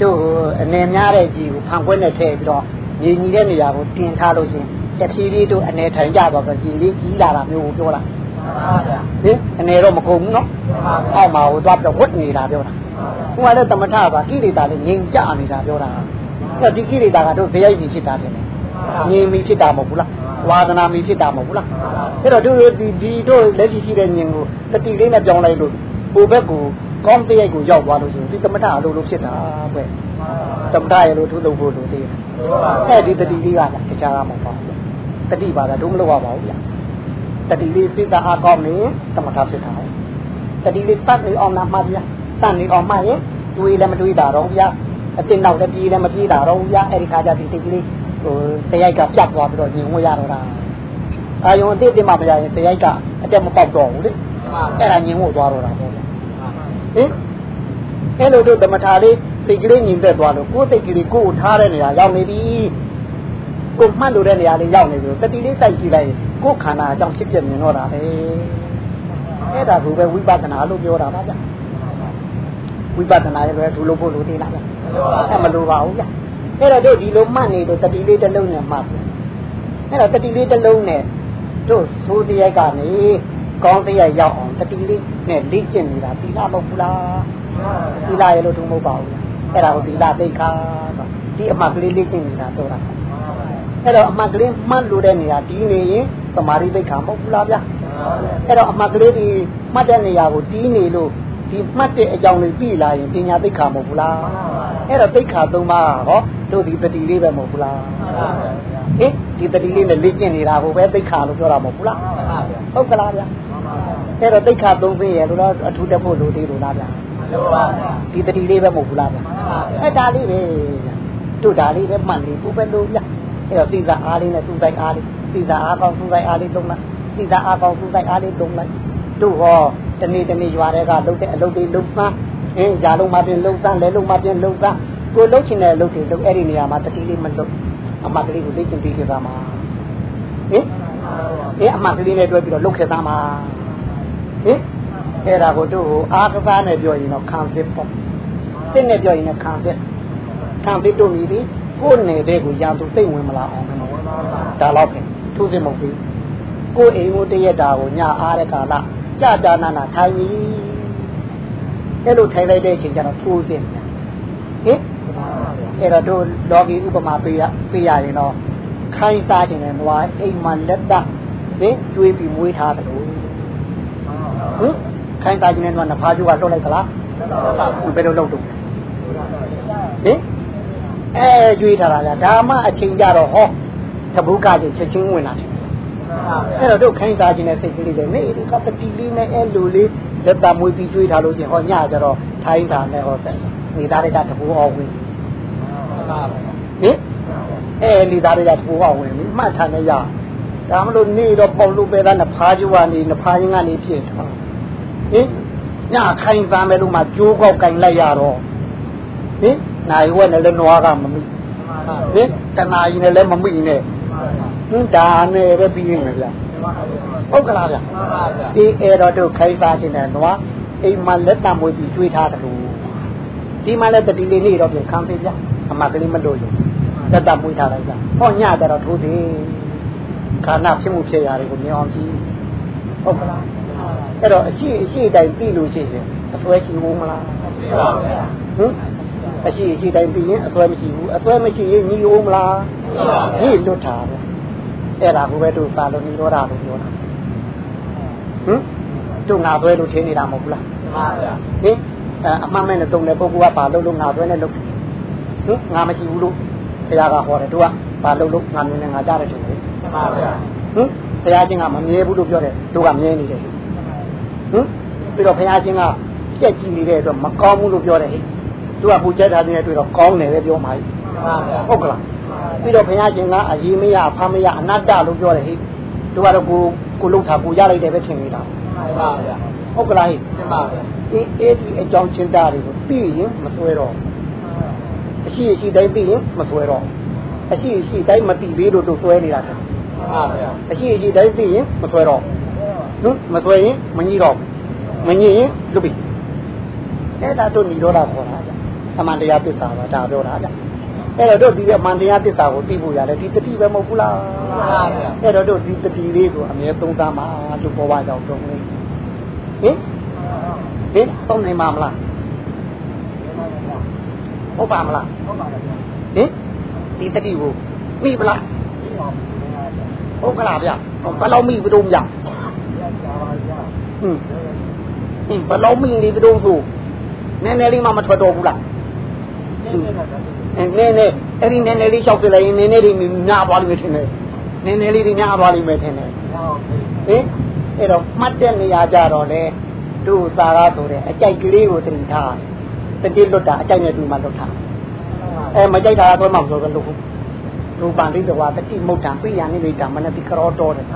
တို့အနေများတဲ့ကြည်ကိုဖန်ခွက်နဲ့ထည့်ပြီးတော့ညီညီတဲ့နေရာကိုတင်ထားလို့ရှင်တဖြည်းဖြည်းတို့အနေထိုင်ကြတော့ကြည်လေးကြီးလာတာမျိုးကိုပြောတာဟင်အနေတော့မကုန်ဘူးနော်အောက်မှာဟိုသွားပြီးတော့ဝတ်နေတာပြောတာဟိုကလည်းတမထပါကိလေသာလေးငြိမ်ကြနေတာပြောတာအဲ့ဒီကိလေသာကတို့ဇယိုက်ကြီးဖြစ်တာတယ်ငြိမ်ပြီးဖြစ်တာမဟုတ်ဘူးလား ဝါဒနာမီဖြစ်တာမဟုတ်ဘူးလားအဲ့တော့တို့ဒီဒီတို့လက်ရှိရှိတဲ့ဉာဏ်ကိုတတိလေးနဲ့ပြောင်းလိုက်လို့ဟိုဘက်ကိုကောင်းတဲ့ရိုက်ကိုရောက်သွားလို့ရှိရင်ဒီသမထအလိုလိုဖြစ်တာပဲသမထရဲ့လို့ထုလုပ်ဖို့လိုသေးတယ်အဲ့ဒီတတိလေးကတခြားမဟုတ်ပါဘူးတတိပါကတို့မလုပ်ရပါဘူးဗျာတတိလေးစိတ်သာအကောင်းနေသမထဖြစ်တာတတိလေးတတ်နေအောင်လားမှဗျာတတ်နေအောင်မှရင်တွေးလည်းမတွေးတာတော့ဗျာအတင်နောက်လည်းပြေးလည်းမပြေးတာတော့ဗျာအဲ့ဒီခါကျဒီစိတ်ကလေး ဟိုတရိုက်ကပြတ်သွားပြီးတော့ညင်ဝရတော့တာအာယုံအတိတ်တင်မှမရရင်တရိုက်ကအတက်မပေါက်တော့ဘူးလေအဲ့ဒါညင်ဝသွားတော့တာပေါ့ဟင်အဲ့လိုတို့ဓမ္မထာလေးစိတ်ကလေးညင်သက်သွားလို့ကိုယ်စိတ်ကလေးကိုယ်ထားတဲ့နေရာရောက်နေပြီကိုမှတ်လို့တဲ့နေရာလေးရောက်နေပြီတတိလေးစိုက်ကြည့်လိုက်ရင်ကိုယ်ခန္ဓာအကြောင်းဖြစ်ပြမြင်တော့တာပဲအဲ့ဒါကိုပဲဝိပဿနာလို့ပြောတာပါဗျဝိပဿနာရဲ့ပဲဒုလို့ဖို့လို့သိလားဗျအဲ့မလိုပါဘူးဗျ အဲ့တော့တို့ဒီလိုမှတ်နေလို့တတိလေးတစ်လုံးနဲ့မှတ်ပြီအဲ့တော့တတိလေးတစ်လုံးနဲ့တို့သိုးတရိုက်ကနေကောင်းတရိုက်ရောက်အောင်တတိလေးနဲ့လေ့ကျင့်နေတာသီလမဟုတ်ဘူးလားသီလရဲ့လို့သူမဟုတ်ပါဘူးအဲ့ဒါကိုသီလသိက္ခာဆိုဒီအမှတ်ကလေးလေ့ကျင့်နေတာဆိုတာအဲ့တော့အမှတ်ကလေးမှတ်လို့တဲ့နေရာဒီနေရင်သမာဓိသိက္ခာမဟုတ်ဘူးလားဗျအဲ့တော့အမှတ်ကလေးဒီမှတ်တဲ့နေရာကိုတီးနေလို့ ဒီမှတ်တဲ့အကြောင်းလေးပြီးလာရင်ပညာသိက္ခာမဟုတ်ဘူးလားအဲ့တော့သိက္ခာ၃ပါးဟောတို့ဒီတတိလေးပဲမဟုတ်ဘူးလားဟင်ဒီတတိလေးနဲ့လေ့ကျင့်နေတာကိုပဲသိက္ခာလို့ပြောတာမဟုတ်ဘူးလားဟုတ်ကလားဗျအဲ့တော့သိက္ခာ၃သိရဲ့လို့တော့အထူးတက်ဖို့လိုသေးလို့လားဗျဒီတတိလေးပဲမဟုတ်ဘူးလားဗျအဲ့ဒါလေးပဲတို့ဒါလေးပဲမှန်နေကိုပဲလို့ဗျအဲ့တော့သိစာအားလေးနဲ့သူ့ဆိုင်အားလေးသိစာအားကောင်းသူ့ဆိုင်အားလေးလုံးလိုက်သိစာအားကောင်းသူ့ဆိုင်အားလေးလုံးလိုက် တို့ဟောတနေ့တနေ့ရွာတွေကလှုပ်တဲ့အလုပ်တွေလှုပ်မှအင်းຢာလုံးမှပြင်လှုပ်သန်းလဲလုံးမှပြင်လှုပ်သန်းကိုလှုပ်ချင်တဲ့လှုပ်တွေလှုပ်အဲ့ဒီနေရာမှာတတိလေးမလှုပ်အမကလေးကိုသိချင်ပြီးကြတာမှာဟင်ဒီအမကလေးနဲ့တွဲပြီးတော့လှုပ်ခဲ့သားမှာဟင်အဲ့ဒါကိုတို့ဟိုအာကစားနဲ့ပြောရင်တော့ခံစစ်ပေါ့စစ်နဲ့ပြောရင်လည်းခံစစ်ခံစစ်တို့မြည်ပြီးကိုယ်နေတဲ့ကိုရာသူစိတ်ဝင်မလာအောင်လို့ဒါတော့ပဲသူစစ်မဟုတ်ဘူးကိုယ်အိမ်ကိုတရက်တာကိုညအားတဲ့ကာလ ကြာကြာနာနာထိုင်ပြီးအဲ့လိုထိုင်လိုက်တဲ့အချိန်ကျတော့ထိုးစစ်ဟင်အဲ့တော့တို့လောကီဥပမာပေးရပေးရရင်တော့ခိုင်းစားခြင်းနဲ့နွားအိမ်မှာလက်တဟင်ကျွေးပြီးမွေးထားတယ်လို့ဟင်ခိုင်းစားခြင်းနဲ့နွားနဖားကျိုးကလှုပ်လိုက်သလားဘယ်လိုလုပ်တော့ဟင်အဲကျွေးထားတာလားဒါမှအချိန်ကြတော့ဟောတပုကကြီးချက်ချင်းဝင်လာတယ် အဲ့တော့တို့ခိုင်းစားခြင်းနဲ့စိတ်ကလေးတွေနေဒီကပတိလေးနဲ့အဲလိုလေးလက်တမွေးပြီးကျွေးထားလို့ချင်းဟောညကြတော့ထိုင်းတာနဲ့ဟောတယ်နေသားတွေကတပူအောင်ဝင်ဟင်အဲနေသားတွေကတပူအောင်ဝင်ပြီမှတ်ထားနေရဒါမလို့နေတော့ပေါလို့ပဲသားနဖားကျိုးကနေနဖားရင်းကနေဖြစ်တာဟင်ညခိုင်းစားမယ်လို့မှကြိုးကောက်ကင်လိုက်ရတော့ဟင်နိုင်ဝက်နဲ့လည်းနွားကမမိဟင်တနာကြီးနဲ့လည်းမမိနဲ့ ဟင်ဒါနဲ့ပဲပြီးရင်ဗျာဟုတ်ကလားဗျာဒီအဲ့တော့တို့ခိုင်းစားခြင်းနဲ့နွားအိမ်မှာလက်တံမွေးပြီးကျွေးထားတယ်လို့ဒီမှာလည်းတတိလေးနေတော့ပြန်ခံသေးဗျာအမကလေးမလို့ရင်လက်တံမွေးထားလိုက်ကြဟောညကြတော့ထိုးသေးခန္ဓာဖြစ်မှုဖြစ်ရာတွေကိုမြင်အောင်ကြည့်ဟုတ်ကလားအဲ့တော့အရှိအရှိတိုင်းပြီးလို့ရှိရင်အစွဲရှိဘူးမလားရှိပါဗျာဟင်အရှိအရှိတိုင်းပြီးရင်အစွဲမရှိဘူးအစွဲမရှိရင်ညီဦးမလားညီလွတ်တာပဲ အဲ့ဒါကိုပဲတို့သာလို့ညီတော်တာလို့ပြောတာဟင်တို့ငါသွဲလို့ထင်းနေတာမဟုတ်ဘူးလားမှန်ပါဗျာဟင်အမှန်မဲ့နဲ့တုံတဲ့ပုဂ္ဂိုလ်ကဘာလို့လို့ငါသွဲနဲ့လုပ်ဟင်ငါမရှိဘူးလို့ဘုရားကဟောတယ်တို့ကဘာလို့လို့ငါမြင်နေငါကြားတယ်တူတယ်မှန်ပါဗျာဟင်ဘုရားချင်းကမမြဲဘူးလို့ပြောတယ်တို့ကမြဲနေတယ်ဟင်ပြီးတော့ဘုရားချင်းကကြက်ကြည့်နေတဲ့အတွက်မကောင်းဘူးလို့ပြောတယ်ဟဲ့သူကပူချက်ထားတဲ့အတွက်တော့ကောင်းတယ်ပဲပြောမှာဟုတ်ကလား ပြီးတော့ဘုရားရှင်ကအရေးမရဖမ်းမရအနတ္တလို့ပြောတယ်ဟိသူကတော့ကိုကိုလှုပ်တာကိုရလိုက်တယ်ပဲထင်နေတာမှန်ပါဗျာဟုတ်ကလားဟိမှန်ပါဗျာဒီအဲ့ဒီအကြောင်းချင်းတာတွေကိုသိရင်မဆွဲတော့အရှိအရှိတိုင်းသိရင်မဆွဲတော့အရှိအရှိတိုင်းမသိသေးလို့တို့ဆွဲနေတာမှန်ပါဗျာအရှိအရှိတိုင်းသိရင်မဆွဲတော့နော်မဆွဲရင်မကြီးတော့မကြီးရင်လွတ်ပြီအဲ့ဒါတို့ညီတော့တာခေါ်တာဗျာအမှန်တရားသစ္စာပါဒါပြောတာဗျ အဲ့တော့တို့ဒီအမှန်တရားသစ္စာကိုသိဖို့ရတယ်ဒီတတိပဲမဟုတ်ဘူးလားမှန်ပါဗျာအဲ့တော့တို့ဒီတတိလေးကိုအမြဲသုံးသမ်းပါတို့ပေါ်ပါကြောင်းတုံးလေးဟင်ဟင်သုံးနိုင်မှာမလားဟုတ်ပါမလားဟုတ်ပါပါဟင်ဒီတတိကိုမိပလားဟုတ်ကလားဗျဘယ်လောက်မိဘတို့မြဟင်ဟင်ဘယ်လောက်မိနေဘတို့ဆိုနည်းနည်းလေးမှမထွက်တော့ဘူးလားနည်းနည်း အဲ့ဒီနည်းနည်းလေးလျှောက်ပြလိုက်ရင်နည်းနည်းလေးများသွားလိမ့်မယ်ထင်တယ်နည်းနည်းလေးတွေများသွားလိမ့်မယ်ထင်တယ်ဟင်အဲ့တော့မှတ်တဲ့နေရာကြတော့လေတို့သာရဆိုတဲ့အကြိုက်ကလေးကိုတင်ထားတတိလွတ်တာအကြိုက်နဲ့တူမှလွတ်ထားအဲမကြိုက်တာတော့မှမဆိုတော့လို့ရူပံဒိဋ္ဌဝါတတိမုဋ္ဌံပိယနိမိတမနတိကရောတော်တဲ့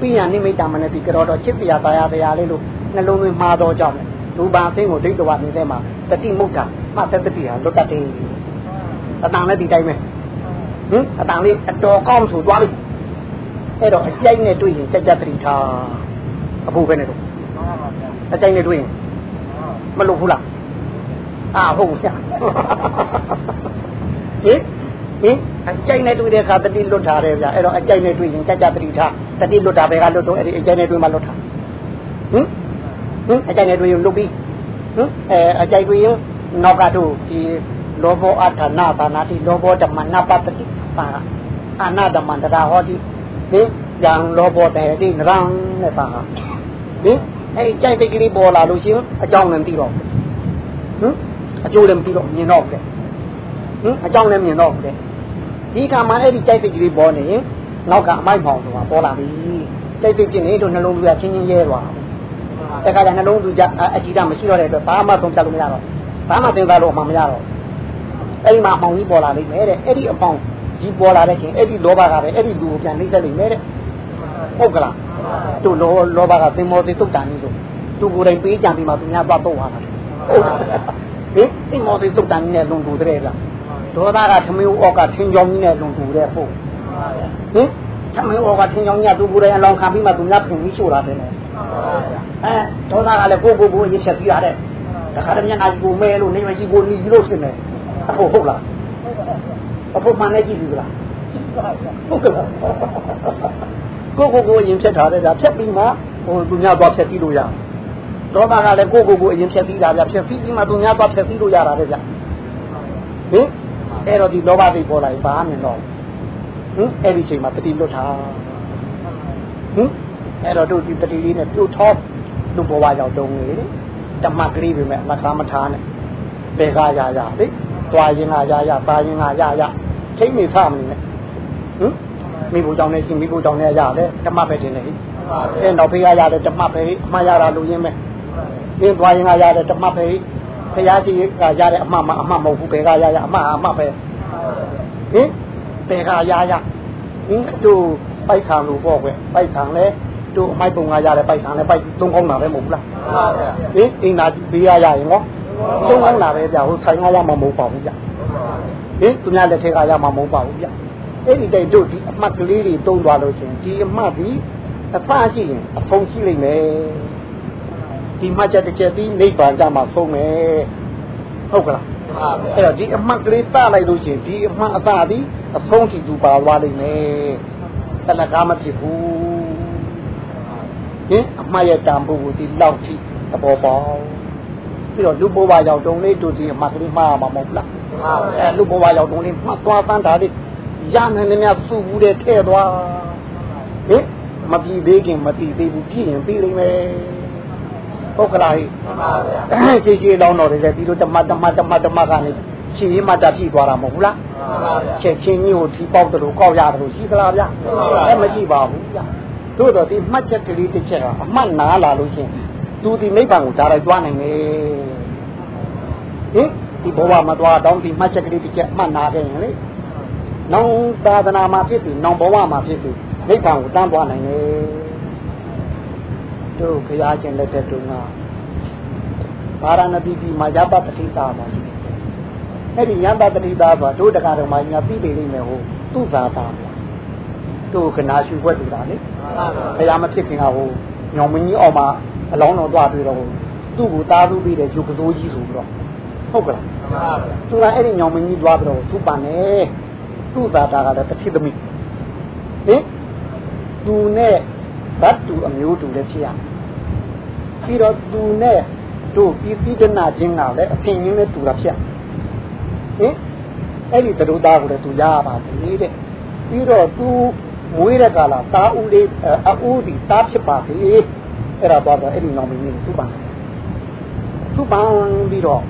ပိယနိမိတမနတိကရောတော်ချစ်တရားတရားတရားလေးလို့နှလုံးသွင်းမှားတော့ကြောင့်ရူပံအသိကိုဒိဋ္ဌဝါနေတဲ့မှာတတိမုဋ္ဌံ မှတ်တဲ့တတိဟာလွတ်တတ်တယ်အတန်လည်းဒီတိုင်းပဲဟင်အတန်လေးအတော်ကောင်းဆိုသွားပြီအဲ့တော့အကြိုက်နဲ့တွေ့ရင်စัจ jat တိထားအဖို့ပဲနဲ့တော့အကြိုက်နဲ့တွေ့ရင်မလို့ဘူးလားအာဟုတ်ဘူးဆရာဟင်ဟင်အကြိုက်နဲ့တွေ့တဲ့အခါတတိလွတ်ထားတယ်ဗျအဲ့တော့အကြိုက်နဲ့တွေ့ရင်စัจ jat တိထားတတိလွတ်တာပဲကလွတ်တော့အဲ့ဒီအကြိုက်နဲ့တွေ့မှလွတ်တာဟင်ဟင်အကြိုက်နဲ့တွေ့ရင်လွတ်ပြီးဟင်အဲအကြိုက်တွေ့ရင် နောက်ကတို့ဒီလောဘောအထာနာဘာနာတိလောဘောဓမ္မနာပတတိပါအနာဓမ္မတရာဟောတိဟင်ယံလောဘောတေတိနရံနဲ့ပါဟင်အဲကြိုက်တဲ့ကလေးပေါ်လာလို့ရှိရင်အကြောင်းလည်းသိတော့ဟင်အကျိုးလည်းမသိတော့မြင်တော့တယ်ဟင်အကြောင်းလည်းမြင်တော့တယ်ဒီခါမှာအဲ့ဒီကြိုက်တဲ့ကလေးပေါ်နေရင်နောက်ကအမိုက်ပေါင်ဆိုတာပေါ်လာပြီကြိုက်တဲ့ဖြစ်နေတို့နှလုံးသွင်းချင်းချင်းရဲသွားဟတခါကျနှလုံးသူကြအကြည့်တာမရှိတော့တဲ့အတွက်ဘာမှသုံးပြလို့မရတော့ ဘာမှသင်သားလို့မှမရတော့အဲ့ဒီမှာအမောင်ကြီးပေါ်လာလိမ့်မယ်တဲ့အဲ့ဒီအပေါင်းကြီးပေါ်လာတဲ့ချိန်အဲ့ဒီလောဘကပဲအဲ့ဒီလူကိုပြန်နှိမ့်သက်လိမ့်မယ်တဲ့ဟုတ်ကလားသူလောလောဘကသင်္ဘောသေးတုတ်တန်ကြီးဆိုသူကိုယ်တိုင်ပေးကြံပြီးမှသူများသွားတော့သွားတာဟင်သင်္ဘောသေးတုတ်တန်ကြီးနဲ့လွန်တူတဲ့လားဒေါသကသမင်းဩကထင်းကြောင်းကြီးနဲ့လွန်တူတဲ့ဟုတ်ဟင်သမင်းဩကထင်းကြောင်းကြီးကသူကိုယ်တိုင်အလောင်းခံပြီးမှသူများပြင်ပြီးရှို့တာတဲ့အဲဒေါသကလည်းကိုကိုကိုအရင်ချက်ပြီးရတဲ့ တခါတည်းမျက်နှာကိုမဲလို့နေမရှိကိုနီလို့ဖြစ်နေဟုတ်ဟုတ်လားအဖို့မှန်နေကြည့်ပြီလားဟုတ်ကဲ့ကိုကိုကိုအရင်ဖြတ်ထားတဲ့ဒါဖြတ်ပြီးမှဟိုသူများသွားဖြတ်ပြီးလို့ရဒေါသကလည်းကိုကိုကိုအရင်ဖြတ်ပြီးတာဗျဖြတ်ပြီးမှသူများသွားဖြတ်ပြီးလို့ရတာတဲ့ဗျဟင်အဲ့တော့ဒီလောဘစိတ်ပေါ်လာရင်ဘာမှမတော့ဟင်အဲ့ဒီချိန်မှာတတိလွတ်ထားဟင်အဲ့တော့တို့ဒီတတိလေးနဲ့ပြုတ်ထောလူဘဝရောက်တုံးလေ ဓမ္မကလေးပဲမဲ့မသားမထားနဲ့ဘယ်ကရရလေတွားရင်ကရရပါရင်ကရရချိန်နေစမနေနဲ့ဟင်မိဖို့ကြောင့်လည်းရှင်မိဖို့ကြောင့်လည်းရတယ်ဓမ္မပဲတင်နေဟိအဲတော့ဖေးရရတယ်ဓမ္မပဲအမှားရတာလို့ရင်းမဲ့သင်တွားရင်ကရတယ်ဓမ္မပဲဘုရားရှိကရတဲ့အမှားမအမှားမဟုတ်ဘူးဘယ်ကရရအမှားအမှားပဲဟင်ဘယ်ကရရဟင်တို့ပိုက်ခံလို့ပေါ့ကွပိုက်ခံလဲ တို့အမိုက်ပုံကရတဲ့ပိုက်ခံလဲပိုက်သုံးကောင်းတာပဲမဟုတ်ဘူးလားဟင်အိမ်သာဘေးရရရင်ဟောသုံးကောင်းတာပဲဗျဟိုဆိုင်ကရမှာမဟုတ်ပါဘူးဗျဟင်သူများလက်ထက်ကရမှာမဟုတ်ပါဘူးဗျအဲ့ဒီတိုင်တို့ဒီအမှတ်ကလေးတွေတုံးသွားလို့ရှင်ဒီအမှတ်ဒီအဖရှိရင်အဖုံရှိလိမ့်မယ်ဒီမှတ်ချက်တစ်ချက်ပြီးနိဗ္ဗာန်ကြမှာဆုံးမယ်ဟုတ်ကလားအဲ့တော့ဒီအမှတ်ကလေးတလိုက်လို့ရှင်ဒီအမှတ်အသာဒီအဖုံးချီသူပါသွားလိမ့်မယ်တလကားမဖြစ်ဘူး ဟင်အမှတ်ရဲ့တန်ဖိုးကိုဒီလောက်ထိသဘောပေါက်ပြီးတော့လူဘဝရောက်တုံလေးတို့ဒီအမှတ်ကလေးမှားမှာမဟုတ်လားအဲလူဘဝရောက်တုံလေးမှတ်သွားတန်းတာလေးရနိုင်တယ်များစုဘူးတဲ့ထဲ့သွားဟင်မပြီးသေးခင်မတည်သေးဘူးပြည့်ရင်ပြီးလိမ့်မယ်ဟုတ်ကလားဟိခြေခြေလောင်းတော်တွေလည်းဒီလိုတမတမတမတမကနေခြေရမတာပြည့်သွားတာမဟုတ်လားချက်ချင်းကြီးကိုဒီပေါက်တယ်လို့ကောက်ရတယ်လို့ရှိသလားဗျအဲမရှိပါဘူးဗျ တို့တော့ဒီမှတ်ချက်ကလေးတစ်ချက်ကအမှတ်နာလာလို့ရှင်သူဒီနိဗ္ဗာန်ကိုဓာတ်လိုက်သွားနိုင်တယ်ဟင်ဒီဘဝမှာသွားတောင်းဒီမှတ်ချက်ကလေးတစ်ချက်အမှတ်နာခဲ့ရင်လေနောင်သာသနာမှာဖြစ်ပြီးနောင်ဘဝမှာဖြစ်ပြီးနိဗ္ဗာန်ကိုတန်းသွားနိုင်တယ်တို့ခရားချင်းလက်ထက်တုန်းကပါရဏတိတိမှာယပတတိတာမှာရှိတယ်အဲ့ဒီယပတတိတာဆိုတို့တက္ကရာမှာညာပြီးပြီလိမ့်မယ်ဟိုသူ့သာတာ တို့ကနာရှုွက်တူတာလေခရားမဖြစ်ခင်ကဟိုညောင်မင်းကြီးအောက်မှာအလောင်းတော်သွားပြီးတော့သူ့ကိုတားသူပြီးတဲ့ရုပ်ကစိုးကြီးဆိုပြီးတော့ဟုတ်ကလားသူကအဲ့ဒီညောင်မင်းကြီးသွားပြီးတော့သူ့ပန်နေသူ့သာတာကလည်းတစ်ဖြစ်သမီးဟင်သူနဲ့ဘတ်တူအမျိုးတူလည်းဖြစ်ရပြီးတော့သူနဲ့တို့ပြီးပြီးတနာချင်းကလည်းအဖင်ရင်းနဲ့တူတာဖြစ်ဟင်အဲ့ဒီတို့သားကိုလည်းသူရပါသေးတဲ့ပြီးတော့သူ မွေးတဲ့ကာလတားဦးလေးအဦးဒီတားဖြစ်ပါစေအဲ့ဒါတော့အဲ့ဒီနောင်မင်းကြီးသူ့ပန်သူ့ပန်ပြီးတော့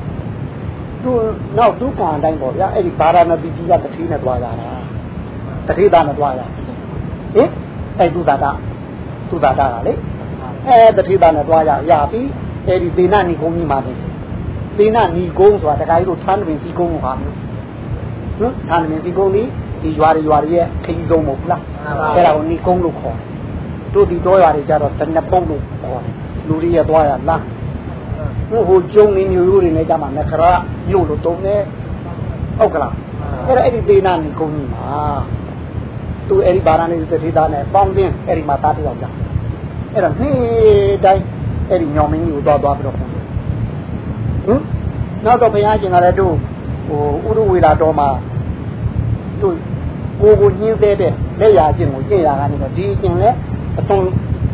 သူနောက်သူ့ကံအတိုင်းပေါ့ဗျာအဲ့ဒီဘာရဏတိကြီးကတတိနဲ့သွားကြတာတတိသားနဲ့သွားရဟင်အဲ့သူသာတာသူသာတာကလေအဲတတိသားနဲ့သွားရရပြီအဲ့ဒီသေနဏီကုန်းကြီးမှာနေသေနဏီကုန်းဆိုတာတခါကြီးတို့ထန်းတွင်စီကုန်းကိုဟာမျိုးဟင်ထန်းတွင်စီကုန်းကြီးဒီရွာတွေရွာတွေရဲ့ခရီးဆုံးမဟုတ်လား အဲ့ဒါကိုဏီကုန်းလို့ခေါ်တို့ဒီတော့ရွာတွေကြတော့တနပုံလို့ခေါ်တယ်လူတွေရသွားရလားဟိုဟိုကျုံနေမျိုးရိုးတွေနဲ့ကြမှာနခရမြို့လို့တုံးနေဟုတ်ကလားအဲ့ဒါအဲ့ဒီသေနဏီကုန်းကြီးမှာသူအဲ့ဒီဗာရာဏစီတတိသားနဲ့ပေါင်းတင်အဲ့ဒီမှာသားတယောက်ကြအဲ့တော့နေ့တိုင်းအဲ့ဒီညောင်မင်းကြီးကိုသွားသွားပြီးတော့ဟင်နောက်တော့ဘုရားရှင်ကလည်းတို့ဟိုဥရဝေလာတော်မှာတို့ကိုကိုညင်းသေးတဲ့ လက်ရာချင်းကိုကျင့်ရတာနေတော့ဒီအကျင့်လဲအဆုံး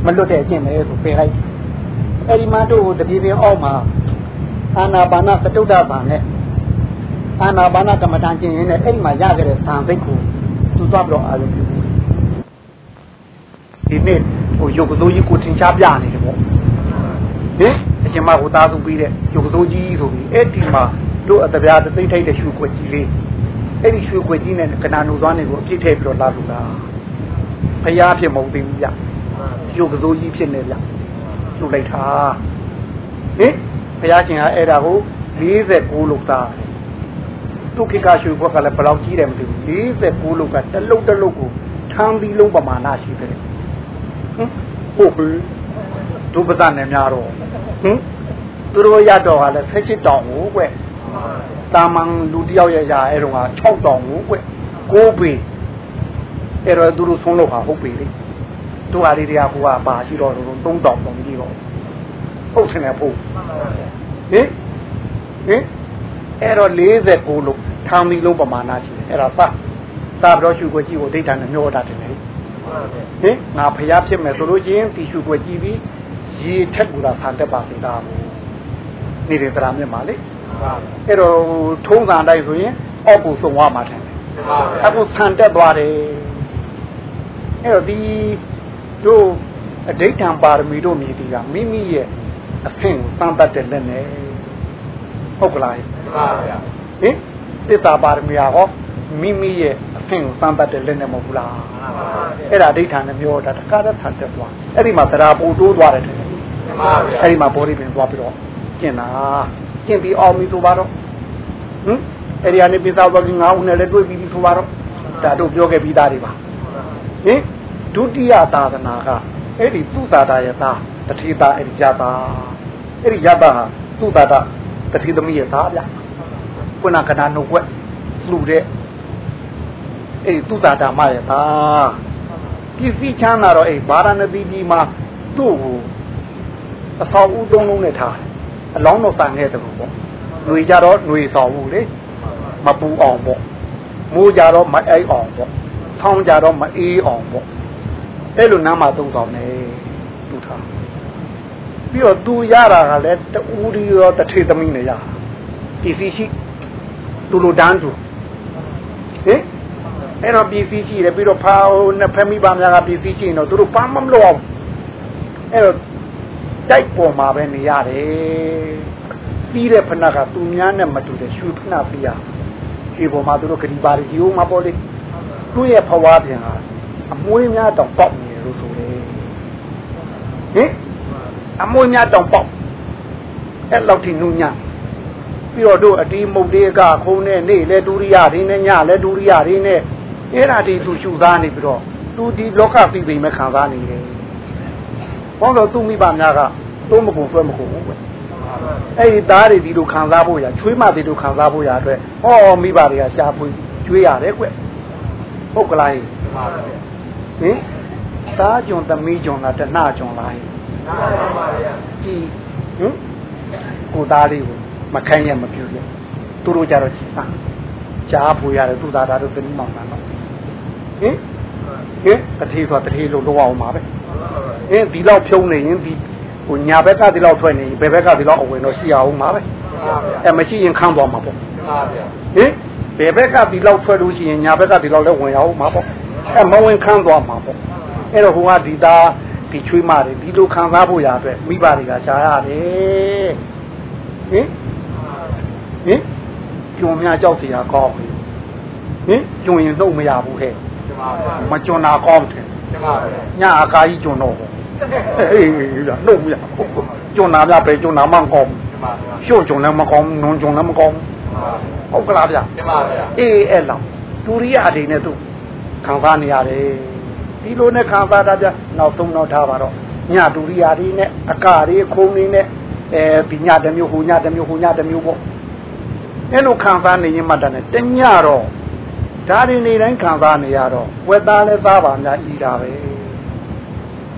မလွတ်တဲ့အကျင့်ပဲဆိုပယ်လိုက်အဲ့ဒီမှာတို့တပြေပြင်းအောက်မှာအာနာပါနသတုဒ္ဒဘာနဲ့အာနာပါနကမ္မဋ္ဌာန်းကျင့်ရင်းနဲ့အဲ့ဒီမှာရခဲ့တဲ့သံသိက္ခူသူသွားပြီးတော့အာရုံပြုဒီနေ့ဟိုရုပ်ကစိုးကြီးကိုထင်ရှားပြနေတယ်ပေါ့ဟင်အရှင်မဟိုသားသူပြီးတဲ့ရုပ်ကစိုးကြီးဆိုပြီးအဲ့ဒီမှာတို့အတပြားသိမ့်ထိုက်တဲ့ရှုွက်ကြီးလေး အဲ့ဒီရွှေခွေကြီးနဲ့ကနာနုသွားနေကိုအပြစ်ထည့်ပြီးတော့လာလို့လားဖျားဖြစ်မဟုတ်သေးဘူးဗျရုပ်ကစိုးကြီးဖြစ်နေဗျဟလှုပ်လိုက်တာဟင်ဘုရားရှင်ကအဲ့ဒါကို49လောက်သားသူခိကရှုဘက်ကလည်းဘယ်လောက်ကြီးတယ်မသိဘူး49လောက်ကတစ်လုတ်တစ်လုတ်ကိုထမ်းပြီးလုံးပမာဏရှိတယ်ဟင်ဟုတ်ပြီဒုပဒနဲ့များတော့ဟင်သူတို့ရတော့ကလည်း78တောင်ကိုကွ တာမန်လူတယောက်ရဲ့ရာအဲ့တော့က6တောင်ကိုကွ9ပေအဲ့တော့သူတို့ဆုံးလို့ဟာဟုတ်ပြီလေသူဟာလေးတွေကဟိုကပါရှိတော့3တောင်တောင်ကြီးတော့ဟုတ်တယ်နဲ့ဖို့ဟင်ဟင်အဲ့တော့49လို့ထောင်ပြီးလုံးပမာဏရှိတယ်အဲ့ဒါစစပြီးတော့ရှုွယ်ကြည့်ကိုဒိဋ္ဌာနဲ့မျောတာတယ်လေဟင်ငါဖျားဖြစ်မယ်ဆိုလို့ချင်းဒီရှုွယ်ကြည့်ပြီးရေထက်ကူတာဆန်တက်ပါစေတာနေတဲ့သရာမြတ်ပါလေ အဲ့တော့ထုံးစံတိုင်းဆိုရင်အောက်ကိုစုံသွားမှာတယ်အခုဆန်တက်သွားတယ်အဲ့တော့ဒီတို့အဋိဋ္ဌံပါရမီတို့မြည်ဒီကမိမိရဲ့အဖင့်ကိုစမ်းတတ်တဲ့လက်နဲ့ဟုတ်ကလားမှန်ပါဗျာဟင်သစ္စာပါရမီဟောမိမိရဲ့အဖင့်ကိုစမ်းတတ်တဲ့လက်နဲ့မဟုတ်ဘူးလားမှန်ပါဗျာအဲ့ဒါအဋိဋ္ဌံနဲ့ပြောတာတခါတည်းဆန်တက်သွားအဲ့ဒီမှာသရာပူတိုးသွားတယ်မှန်ပါဗျာအဲ့ဒီမှာဘောဓိပင်သွားပြီးတော့ကျင်တာ ကျင်ပြီးအောင်ပြီဆိုပါတော့ဟင်အဲ့ဒီကနေပိဿဝဂီငါးဦးနဲ့လည်းတွေ့ပြီးပြီဆိုပါတော့ဒါတို့ပြောခဲ့ပြီးသားတွေပါဟင်ဒုတိယသာသနာကအဲ့ဒီသူသာတာရဲ့သားတတိတာအဲ့ဒီယတာအဲ့ဒီယတာဟာသူသာတာတတိသမီးရဲ့သားဗျခုနကနာနှုတ်ွက်လူတဲ့အဲ့ဒီသူသာတာမရဲ့သားပစ္စည်းချမ်းသာတော့အဲ့ဗာရဏသီပြည်မှာသူ့ကိုအဆောင်ဦးသုံးလုံးနဲ့ထား အလောင်းတော်တန်ခဲ့တယ်ပေါ့ຫນွေကြတော့ຫນွေဆောင်ဦးလေမပူအောင်ပေါ့မိုးကြတော့မအိုက်အောင်ပေါ့ထောင်းကြတော့မအေးအောင်ပေါ့အဲ့လိုနားမှာသုံးဆောင်နေသူထားပြီးတော့သူရတာကလည်းတူဒီရောတထေသမီးနဲ့ရပစ္စည်းရှိသူလိုတန်းသူဟင်အဲ့တော့ပစ္စည်းရှိတယ်ပြီးတော့ဖာနဲ့ဖမိပါများကပစ္စည်းရှိရင်တော့သူတို့ဘာမှမလုပ်အောင်အဲ့တော့ တိုက်ပေါ်မှာပဲနေရတယ်ပြီးတဲ့ဖဏကသူများနဲ့မတူတဲ့ရွှေဖဏပြရဒီပေါ်မှာသူတို့ဂတိပါရီကြီးဦးမှာပေါ့လေသူ့ရဲ့ဖဝါပြန်ဟာအမွေးများတောင်ပေါက်နေလို့ဆိုတယ်ဟင်အမွေးများတောင်ပေါက်အဲ့လောက်ထိနုညံ့ပြီးတော့တို့အတီးမုတ်တေးကခုံးနဲ့နေလဲဒုရိယရင်းနဲ့ညလဲဒုရိယရင်းနဲ့အဲ့ဒါဒီသူရှုသားနေပြီးတော့သူဒီလောကသိသိမဲ့ခံစားနေတယ် ဘောတော့သူ့မိဘများကသုံးမကုန်ဆွဲမကုန်ဘူးပဲအဲ့ဒီသားတွေဒီလိုခံစားဖို့ရချွေးမတွေလိုခံစားဖို့ရအတွက်ဟောမိဘတွေကရှားဖွေးကျွေးရတယ်ကွဟုတ်ကလားဟင်သားကြုံသမီးကြုံတာတဏှကြုံလားဟင်ကြည်ဟင်ကိုသားလေးကိုမခိုင်းရမပြူရသူတို့ကြတော့ကြည်စားကြားဖွေရတယ်သူသားသားတို့သမီးမောင်တာတော့ဟင် ဟင်တထေးဆိုတထေးလို့လောက်အောင်ပါပဲဟင်ဒီလောက်ဖြုံးနေရင်ဒီဟိုညာဘက်ကဒီလောက်ထွက်နေဘယ်ဘက်ကဒီလောက်အဝင်တော့ရှိအောင်ပါပဲအဲမရှိရင်ခန်းသွားမှာပေါ့ဟင်ဘယ်ဘက်ကဒီလောက်ထွက်လို့ရှိရင်ညာဘက်ကဒီလောက်လည်းဝင်အောင်မှာပေါ့အဲမဝင်ခန်းသွားမှာပေါ့အဲ့တော့ဟိုကဒီသားဒီချွေးမတွေဒီလိုခံစားဖို့ရအတွက်မိဘတွေကရှားရတယ်ဟင်ဟင်ကြုံများကြောက်เสียကောင်းဟင်ကြုံရင်တော့မရဘူးဟဲ့ မကြုံတာကောင်းတယ်ညအကာကြီးကြုံတော့အေးနှုတ်မရကြုံနာပြပဲကြုံနာမှကောင်းရှုပ်ကြုံလည်းမကောင်းနုံကြုံလည်းမကောင်းဟုတ်ကလားဗျအေးအဲ့လောက်ဒုရိယအနေနဲ့သူခံစားနေရတယ်ဒီလိုနဲ့ခံစားတာကြနောက်သုံးနောက်ထားပါတော့ညဒုရိယာတွေနဲ့အကတွေခုံတွေနဲ့အဲဒီညတစ်မျိုးဟိုညတစ်မျိုးဟိုညတစ်မျိုးပေါ့အဲ့လိုခံစားနေရင်မှတည်းတညတော့ ဒါတွေနေတိုင်းခံစားနေရတော့ဝက်သားလည်းသားပါများဤတာပဲ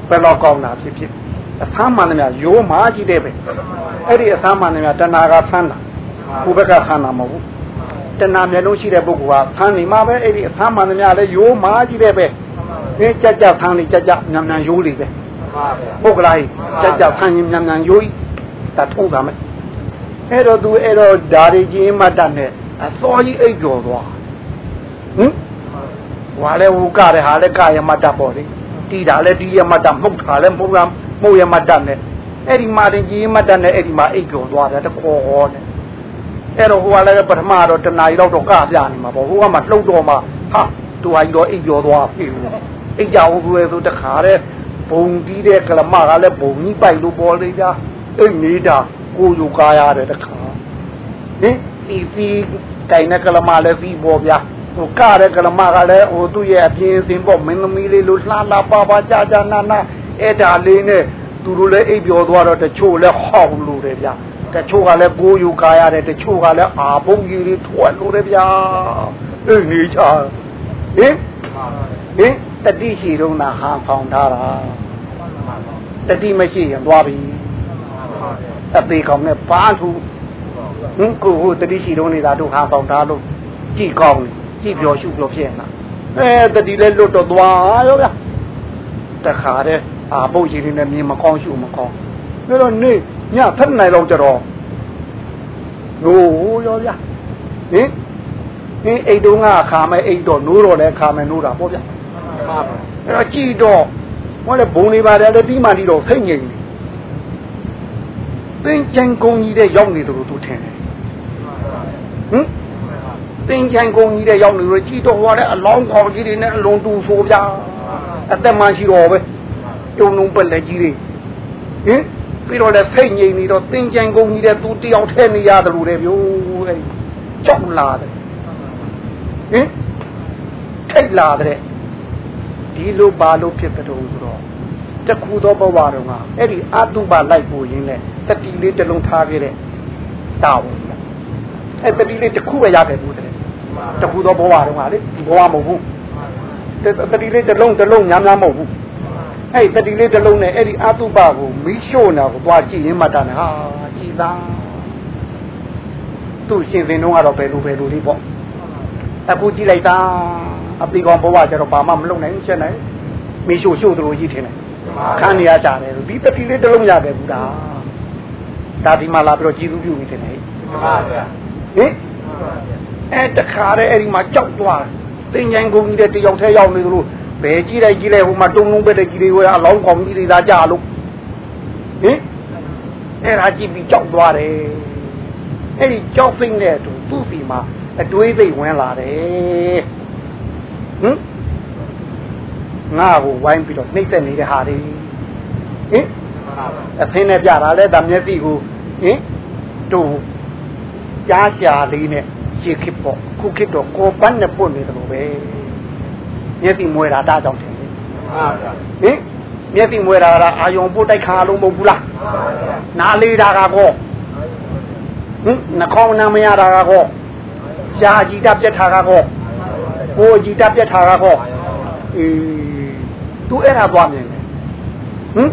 ဘယ်တော့ကောင်းတာဖြစ်ဖြစ်အဆမ်းမှန်တယ်များရိုးမာကြီးတဲ့ပဲအဲ့ဒီအဆမ်းမှန်တယ်များတဏှာကဆန်းတာကိုဘက်ကဆန်းတာမဟုတ်ဘူးတဏှာမျက်လုံးရှိတဲ့ပုဂ္ဂိုလ်ကဆန်းနေမှာပဲအဲ့ဒီအဆမ်းမှန်တယ်များလည်းရိုးမာကြီးတဲ့ပဲဒီကြက်ကြက်ဆန်းနေကြက်ကြက်မြန်မြန်ရိုးလေပဲပုဂ္ဂလာကြီးကြက်ကြက်ဆန်းရင်မြန်မြန်ရိုးတထုံးတာမယ်အဲ့တော့သူအဲ့တော့ဓာရီကြီးမတ်တနဲ့အစောကြီးအိပ်ကျော်သွား ဟင်ဟွာလဲဝူကတဲ့ဟာလဲကရမတ်တပေါ့လေတီးတာလဲတီးရမတ်တမှုတ်တာလဲမှုတ်ရမှုတ်ရမတ်တနဲ့အဲ့ဒီမာတင်ကြီးမတ်တနဲ့အဲ့ဒီမှာအိပ်ကျော်သွားတယ်တခေါ်ဟောနဲ့အဲ့တော့ဟိုကလည်းပထမတော့တနာရီလောက်တော့ကပြနေမှာပေါ့ဟိုကမှလှုပ်တော့မှဟာသူဟာကြီးတော့အိပ်ကျော်သွားပြီအိပ်ကြအောင်ဆိုရဲဆိုတခါတဲ့ဘုံတီးတဲ့ကလမကလည်းဘုံကြီးပိုက်လို့ပေါ်လေဗျာအဲ့နေတာကိုယူကားရတယ်တခါဟင်ဒီဖီတိုင်တဲ့ကလမလည်းပြီးပေါ်ဗျာ ဟိုကတဲ့ကလမကလည်းဟိုသူ့ရဲ့အပြင်းစင်ပေါ့မင်းသမီးလေးလို့လှလှပါပါကြာကြာနာနာအဲ့ဒါလေးနဲ့သူတို့လည်းအိပ်ပျော်သွားတော့တချို့လည်းဟောက်လို့တယ်ဗျာတချို့ကလည်းကိုယူကားရတယ်တချို့ကလည်းအာဘုံကြီးတွေထွက်လို့တယ်ဗျာအဲ့နေချာဟင်ဟင်တတိရှိတော့နာဟာဖောင်ထားတာတတိမရှိရင်သွားပြီအသေးကောင်နဲ့ဘာသူဟင်ကိုဟိုတတိရှိတော့နေတာတို့ဟာဖောင်ထားလို့ကြည်ကောင်းကြ ည်ပြောရှုပြောဖြစ်နေတာအဲတတိလည်းလွတ်တော့သွားရောဗျာတခါတည်းအာပုတ်ကြီးလေးနဲ့မြင်မကောင်းရှုမကောင်းဒါတော့နေညဖက်နိုင်တော့ကြတော့ဟိုရောဗျာဟင်ဟင်အိတ်တုံးကခါမဲ့အိတ်တော့နိုးတော့လဲခါမဲ့နိုးတာပေါ့ဗျာအဲ့တော့ကြည်တော့ဟောလေဘုံနေပါတယ်လေပြီးမှဒီတော့ဖိတ်ငိမ့်နေသင်ကြံကုန်ကြီးတဲ့ရောက်နေတယ်လို့သူထင်တယ်ဟင် သင်ကြံကုန်ကြီးတဲ့ရောက်နေလို့ကြည်တော့ဟောတဲ့အလောင်းကောင်ကြီးတွေနဲ့အလုံးတူဆိုဗျာအသက်မှရှိတော့ပဲတုံလုံးပက်လက်ကြီးတွေဟင်ပြီးတော့လည်းဖိတ်ငိမ့်နေတော့သင်ကြံကုန်ကြီးတဲ့သူတယောက်ထဲနေရတယ်လို့တဲ့ဗျိုးအဲကြောက်လာတယ်ဟင်ထိတ်လာတဲ့ဒီလိုပါလို့ဖြစ်တဲ့တုံးဆိုတော့တခုသောဘဝတုန်းကအဲ့ဒီအတုပလိုက်ပို့ရင်းနဲ့တတိလေးတစ်လုံးထားခဲ့တဲ့တာဝန်အဲ့တတိလေးတစ်ခုပဲရခဲ့ဘူးတဲ့ တခုသောဘဝတုန်းကလေဒီဘဝမဟုတ်ဘူးတတိလေးတစ်လုံးတစ်လုံးများများမဟုတ်ဘူးအဲ့တတိလေးတစ်လုံးနဲ့အဲ့ဒီအတုပကိုမီးရှို့နေတာကိုသွားကြည့်ရင်မှတ်တာနဲ့ဟာကြည်သာသူ့ရှင်စင်တုန်းကတော့ဘယ်လိုဘယ်လိုလေးပေါ့အခုကြည့်လိုက်တာအပီကောင်ဘဝကျတော့ဘာမှမလုပ်နိုင်ဘူးချက်နိုင်မီးရှို့ရှို့သလိုကြီးထင်တယ်ခန်းနေရကြတယ်ဒီတတိလေးတစ်လုံးရခဲ့ဘူးလားဒါဒီမှာလာပြီးတော့ကြည်သူပြုနေတယ်ဟင် အဲတခါတည်းအဲ့ဒီမှာကြောက်သွားတင်ချိုင်ကုန်ကြီးတဲ့တယောက်တည်းရောက်နေသလိုဘယ်ကြည့်လိုက်ကြည့်လိုက်ဟိုမှာတုံလုံးပဲတဲ့ကြီးတွေကအလောင်းကောင်ကြီးတွေသာကြလို့ဟင်အဲ့ဒါကြည့်ပြီးကြောက်သွားတယ်အဲ့ဒီကြောက်စိမ့်တဲ့သူသူ့စီမှာအတွေးသိဝင်လာတယ်ဟင်ငါ့ကိုဝိုင်းပြီးတော့နှိမ့်သက်နေတဲ့ဟာတွေဟင်အဖင်းနဲ့ပြတာလဲဒါမျက်စိကိုဟင်တို့ကြားရှာလေးနဲ့ ရှေခစ်ပေါ့ခုခစ်တော့ကိုပန်းနဲ့ပွတ်နေတယ်လို့ပဲမျက်စိမွဲတာဒါကြောင့်တယ်ဟင်မျက်စိမွဲတာကအာယုံပို့တိုက်ခါလုံးမဟုတ်ဘူးလားနားလေးတာကကောဟင်နှခေါင်းနာမရတာကကောရှားကြည်တပြက်ထားကကောကိုကြည်တပြက်ထားကကောအေးသူအဲ့ဒါသွားမြင်တယ်ဟင်